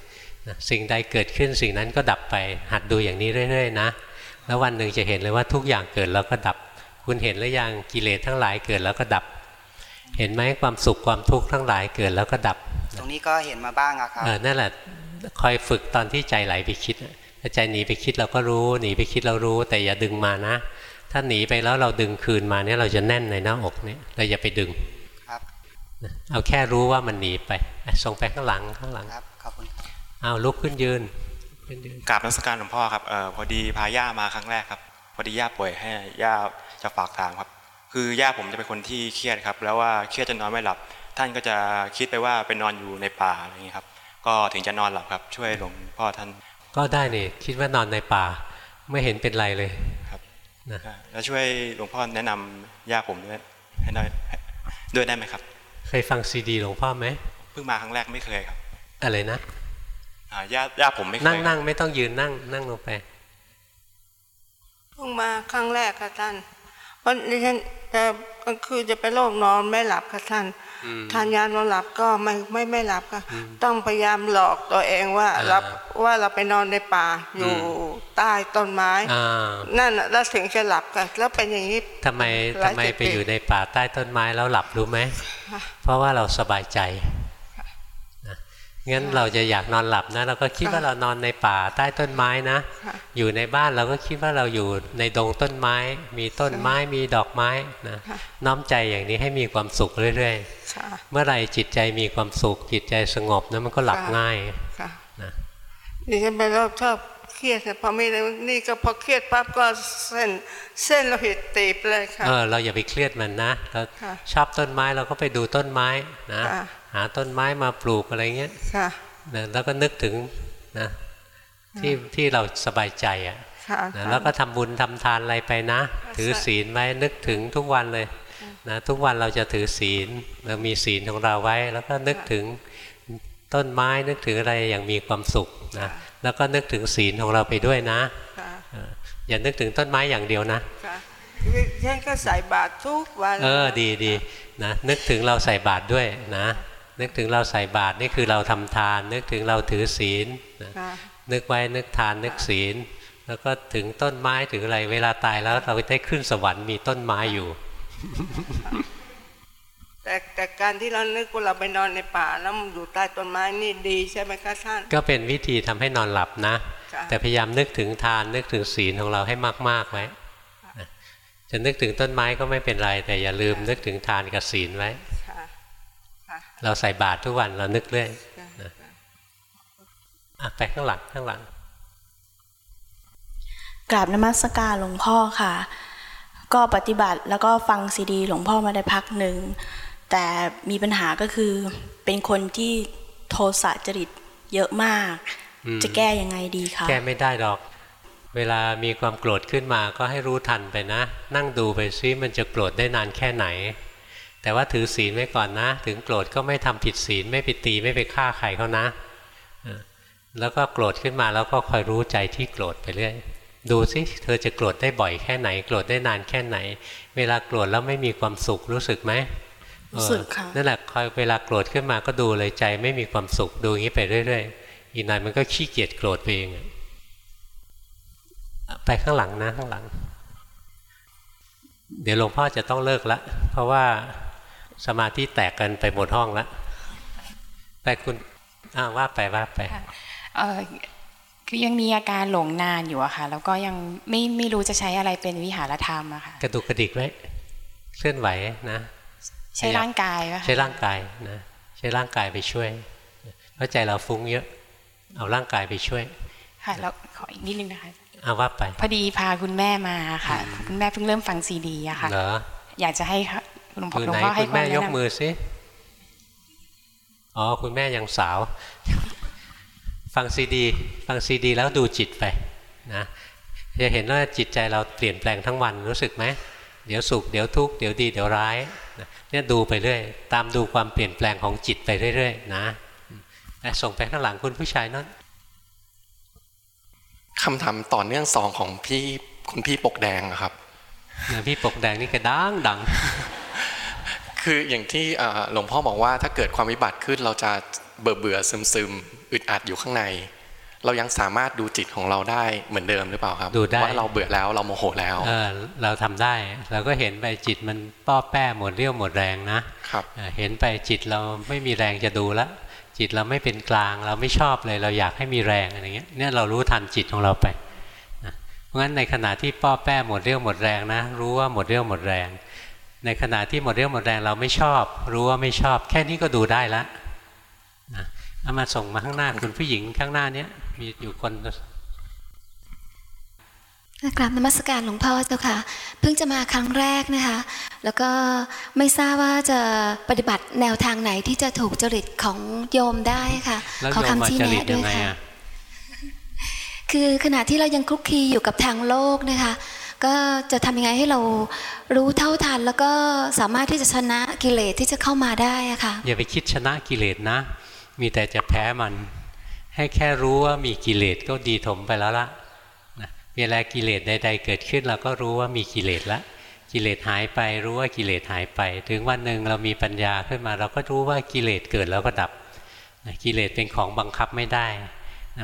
นะสิ่งใดเกิดขึ้นสิ่งนั้นก็ดับไป หัดดูอย่างนี้เรื่อยๆนะ แล้ววันหนึ่งจะเห็นเลยว่าทุกอย่างเกิดแล้วก็ดับ คุณเห็นหรือยังกิเลสทั้งหลายเกิดแล้วก็ดับ เห็นไหมความสุขความทุกข์ทั้งหลายเกิดแล้วก็ดับ ตรงนี้ก็เห็นมาบ้างอะครับเออนั่นแหละคอยฝึกตอนที่ใจไหลไปคิดถ้าใจหนีไปคิดเราก็รู้หนีไปคิดเรารู้ แต่อย่าดึงมานะ ถ้าหนีไปแล้วเราดึงคืนมาเนี่ยเราจะแน่นในหน้าอกเนี่ยเราอย่าไปดึงครับเอาแค่รู้ว่ามันหนีไปส่งไปข้างหลังข้างหลังครับขอบคุณเอาลุกขึ้นยืนกราบนักสการหลวงพ่อครับออพอดีพาย่ามาครั้งแรกครับ พอดีย่าป่วยให้ย่าจะฝากถามครับ คือย่าผมจะเป็นคนที่เครียดครับ แล้วว่าเครียดจนนอนไม่หลับ ท่านก็จะคิดไปว่าไปนอนอยู่ในป่าอะไรอย่างนี้ครับ ก็ถึงจะนอนหลับครับ ช่วยหลวงพ่อท่าน ก็ได้นี่คิดว่านอนในป่า ไม่เห็นเป็นไรเลยครับนะแล้วช่วยหลวงพ่อแนะนำญาผมด้วยให้ได้ด้วยได้ไหมครับ เคยฟังซีดีหลวงพ่อไหมเพิ่งมาครั้งแรกไม่เคยครับ อะไรนะญาญาผมไม่เคยนั่งนั่งไม่ต้องยืนนั่งนั่งลงไปเพิ่งมาครั้งแรกค่ะท่าน เพราะดิฉันแต่ก็คือจะไปโรคนอนไม่หลับค่ะท่านทานยานอนหลับก็ไม่ไม่ไม่หลับก็ต้องพยายามหลอกตัวเองว่ารับว่าเราไปนอนในป่าอยู่ใต้ต้นไม้นั่นแล้วถึงจะหลับกันแล้วเป็นอย่างนี้ทำไมทำไมไปอยู่ในป่าใต้ต้นไม้แล้วหลับรู้ไหมเพราะว่าเราสบายใจ งั้นเราจะอยากนอนหลับนะเราก็คิดว่าเรานอนในป่าใต้ต้นไม้นะ อยู่ในบ้านเราก็คิดว่าเราอยู่ในดงต้นไม้ มีต้นไม้มีดอกไม้นะน้อมใจอย่างนี้ให้มีความสุขเรื่อยๆเมื่อไรจิตใจมีความสุขจิตใจสงบนะมันก็หลับง่ายนะนี่ฉันไปรอบชอบเครียดพอมีนี่ก็พอเครียดปั๊บก็เส้นเส้นเราหิดตีบเลยค่ะเออเราอย่าไปเครียดมันนะเราชอบต้นไม้เราก็ไปดูต้นไม้นะ หาต้นไม้มาปลูกอะไรเงี้ยนะแล้วก็นึกถึงนะที่ที่เราสบายใจอะนะแล้วก็ทำบุญทำทานอะไรไปนะ ถือศีลไว้นึกถึงทุกวันเลยนะทุกวันเราจะถือศีลเรามีศีลของเราไว้ แล้วก็นึกถึงต้นไม้นึกถึงอะไรอย่างมีความสุขนะแล้วก็นึกถึงศีลของเราไปด้วยนะ อย่านึกถึงต้นไม้อย่างเดียวนะฉันก็ใส่บาตรทุกวันเออดีดีนะนึกถึงเราใส่บาตรด้วยนะ นึกถึงเราใส่บาตรนี่คือเราทำทาน นึกถึงเราถือศีลนึกไว้นึกทานนึกศีล แล้วก็ถึงต้นไม้ถึงอะไร เวลาตายแล้วเราได้ขึ้นสวรรค์มีต้นไม้อยู่ แต่แต่การที่เรานึกว่าเราไปนอนในป่าแล้วมันอยู่ใต้ต้นไม้นี่ดีใช่ไหมคะท่าน ก็เป็นวิธีทำให้นอนหลับนะ แต่พยายามนึกถึงทานนึกถึงศีลของเราให้มากๆไว้จะนึกถึงต้นไม้ก็ไม่เป็นไร แต่อย่าลืมนึกถึงทานกับศีลไว้ เราใส่บาตรทุกวันเรานึกเรื่อยไปข้างหลังข้างหลังกราบนมัสการหลวงพ่อค่ะ ก็ปฏิบัติแล้วก็ฟังซีดี หลวงพ่อมาได้พักหนึ่ง แต่มีปัญหาก็คือ เป็นคนที่โทสะจริตเยอะมาก จะแก้ยังไงดีคะแก้ไม่ได้ดอก เวลามีความโกรธขึ้นมาก็ให้รู้ทันไปนะ นั่งดูไปซิมันจะโกรธได้นานแค่ไหน แต่ว่าถือศีลไว้ก่อนนะ ถึงโกรธก็ไม่ทำผิดศีลไม่ไปตีไม่ไปฆ่าใครเขานะ แล้วก็โกรธขึ้นมาแล้วก็คอยรู้ใจที่โกรธไปเรื่อยดูสิเธอจะโกรธได้บ่อยแค่ไหน โกรธได้นานแค่ไหน เวลาโกรธแล้วไม่มีความสุขรู้สึกไหมรู้สึกค่ะนั่นแหละคอยเวลาโกรธขึ้นมาก็ดูเลยใจไม่มีความสุขดูอย่างนี้ไปเรื่อยๆอีกหน่อยมันก็ขี้เกียจโกรธไปเองไปข้างหลังนะข้างหลัง เดี๋ยวหลวงพ่อจะต้องเลิกละเพราะว่า สมาธิแตกกันไปหมดห้องแล้วแต่คุณอ้าว่าไปว่าไปคือยังมีอาการหลงนานอยู่อะค่ะ แล้วก็ยังไม่ไม่รู้จะใช้อะไรเป็นวิหารธรรมอะค่ะกระดุกกระดิกไว้เคลื่อนไหวนะ ใช้ร่างกายะใช้ร่างกายนะใช้ร่างกายไปช่วยเพราะใจเราฟุ้งเยอะเอาร่างกายไปช่วย ค่ะแล้วขออีกนิดนึงนะคะเอาว่าไป พอดีพาคุณแม่มาค่ะ คุณแม่เพิ่งเริ่มฟังซีดีอะค่ะเหรออยากจะให้ หลวงพ่อหลวงพ่อให้คุณแม่ยกมือสิอ๋อคุณแม่ยังสาว ฟังซีดี ฟังซีดี แล้วดูจิตไปนะจะเห็นว่าจิตใจเราเปลี่ยนแปลงทั้งวันรู้สึกไหมเดี๋ยวสุขเดี๋ยวทุกข์เดี๋ยวดีเดี๋ยวร้ายเนี่ยดูไปเรื่อย ตามดูความเปลี่ยนแปลงของจิตไปเรื่อยๆนะส่งไปข้างหลังคุณผู้ชายนั่นคำถามต่อเนื่องสองของพี่คุณพี่ปกแดงครับพี่ปกแดงนี่กระดังดัง คืออย่างที่หลวงพ่อบอกว่าถ้าเกิดความวิบัติขึ้นเราจะเบื่อเบื่อซึมซึมอึดอัดอยู่ข้างใน เรายังสามารถดูจิตของเราได้เหมือนเดิมหรือเปล่าครับดูได้ว่าเราเบื่อแล้วเราโมโหแล้วเออเราทำได้เราก็เห็นไปจิตมันป้อแป้หมดเรี่ยวหมดแรงนะครับเห็นไปจิตเราไม่มีแรงจะดูละจิตเราไม่เป็นกลางเราไม่ชอบเลยเราอยากให้มีแรงอะไรเงี้ยเนี่ยเรารู้ทันจิตของเราไปนะเพราะงั้นในขณะที่ป้อแป้หมดเรี่ยวหมดแรงนะ รู้ว่าหมดเรี่ยวหมดแรง ในขณะที่หมดเรี่ยวหมดแรงเราไม่ชอบ รู้ว่าไม่ชอบ แค่นี้ก็ดูได้ละเอามาส่งมาข้างหน้าคุณผู้หญิงข้างหน้าเนี้ยมีอยู่คนกราบนมัสการหลวงพ่อเจ้าค่ะ เพิ่งจะมาครั้งแรกนะคะ แล้วก็ไม่ทราบว่าจะปฏิบัติแนวทางไหนที่จะถูกจริตของโยมได้ค่ะ ขอคำชี้แนะด้วยค่ะ คือขณะที่เรายังคลุกคลีอยู่กับทางโลกนะคะ ก็จะทำยังไงให้เรารู้เท่าทัน แล้วก็สามารถที่จะชนะกิเลสที่จะเข้ามาได้อะค่ะอย่าไปคิดชนะกิเลสนะ มีแต่จะแพ้มัน ให้แค่รู้ว่ามีกิเลสก็ดีถมไปแล้วละเวลากิเลสใด ๆ เกิดขึ้นเราก็รู้ว่ามีกิเลสละกิเลสหายไปรู้ว่ากิเลสหายไป ถึงวันหนึ่งเรามีปัญญาขึ้นมา เราก็รู้ว่ากิเลสเกิดแล้วก็ดับกิเลสเป็นของบังคับไม่ได้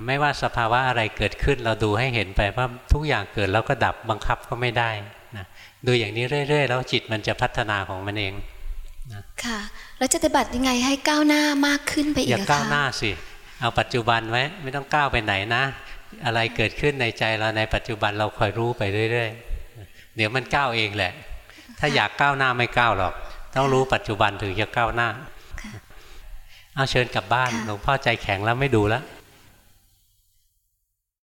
ไม่ว่าสภาวะอะไรเกิดขึ้นเราดูให้เห็นไปว่าทุกอย่างเกิดแล้วก็ดับบังคับก็ไม่ได้นะดูอย่างนี้เรื่อย ๆ แล้วจิตมันจะพัฒนาของมันเองค่ะแล้วจะปฏิบัติยังไงให้ก้าวหน้ามากขึ้นไปอีกอย่าก้าวหน้าสิเอาปัจจุบันไว้ไม่ต้องก้าวไปไหนนะ อะไรเกิดขึ้นในใจเราในปัจจุบันเราคอยรู้ไปเรื่อย ๆ เดี๋ยวมันก้าวเองแหละ ถ้าอยากก้าวหน้าไม่ก้าวหรอก ต้องรู้ปัจจุบันถึงจะก้าวหน้า เอาเชิญกลับบ้านหลวงพ่อใจแข็งแล้วไม่ดูแล้ว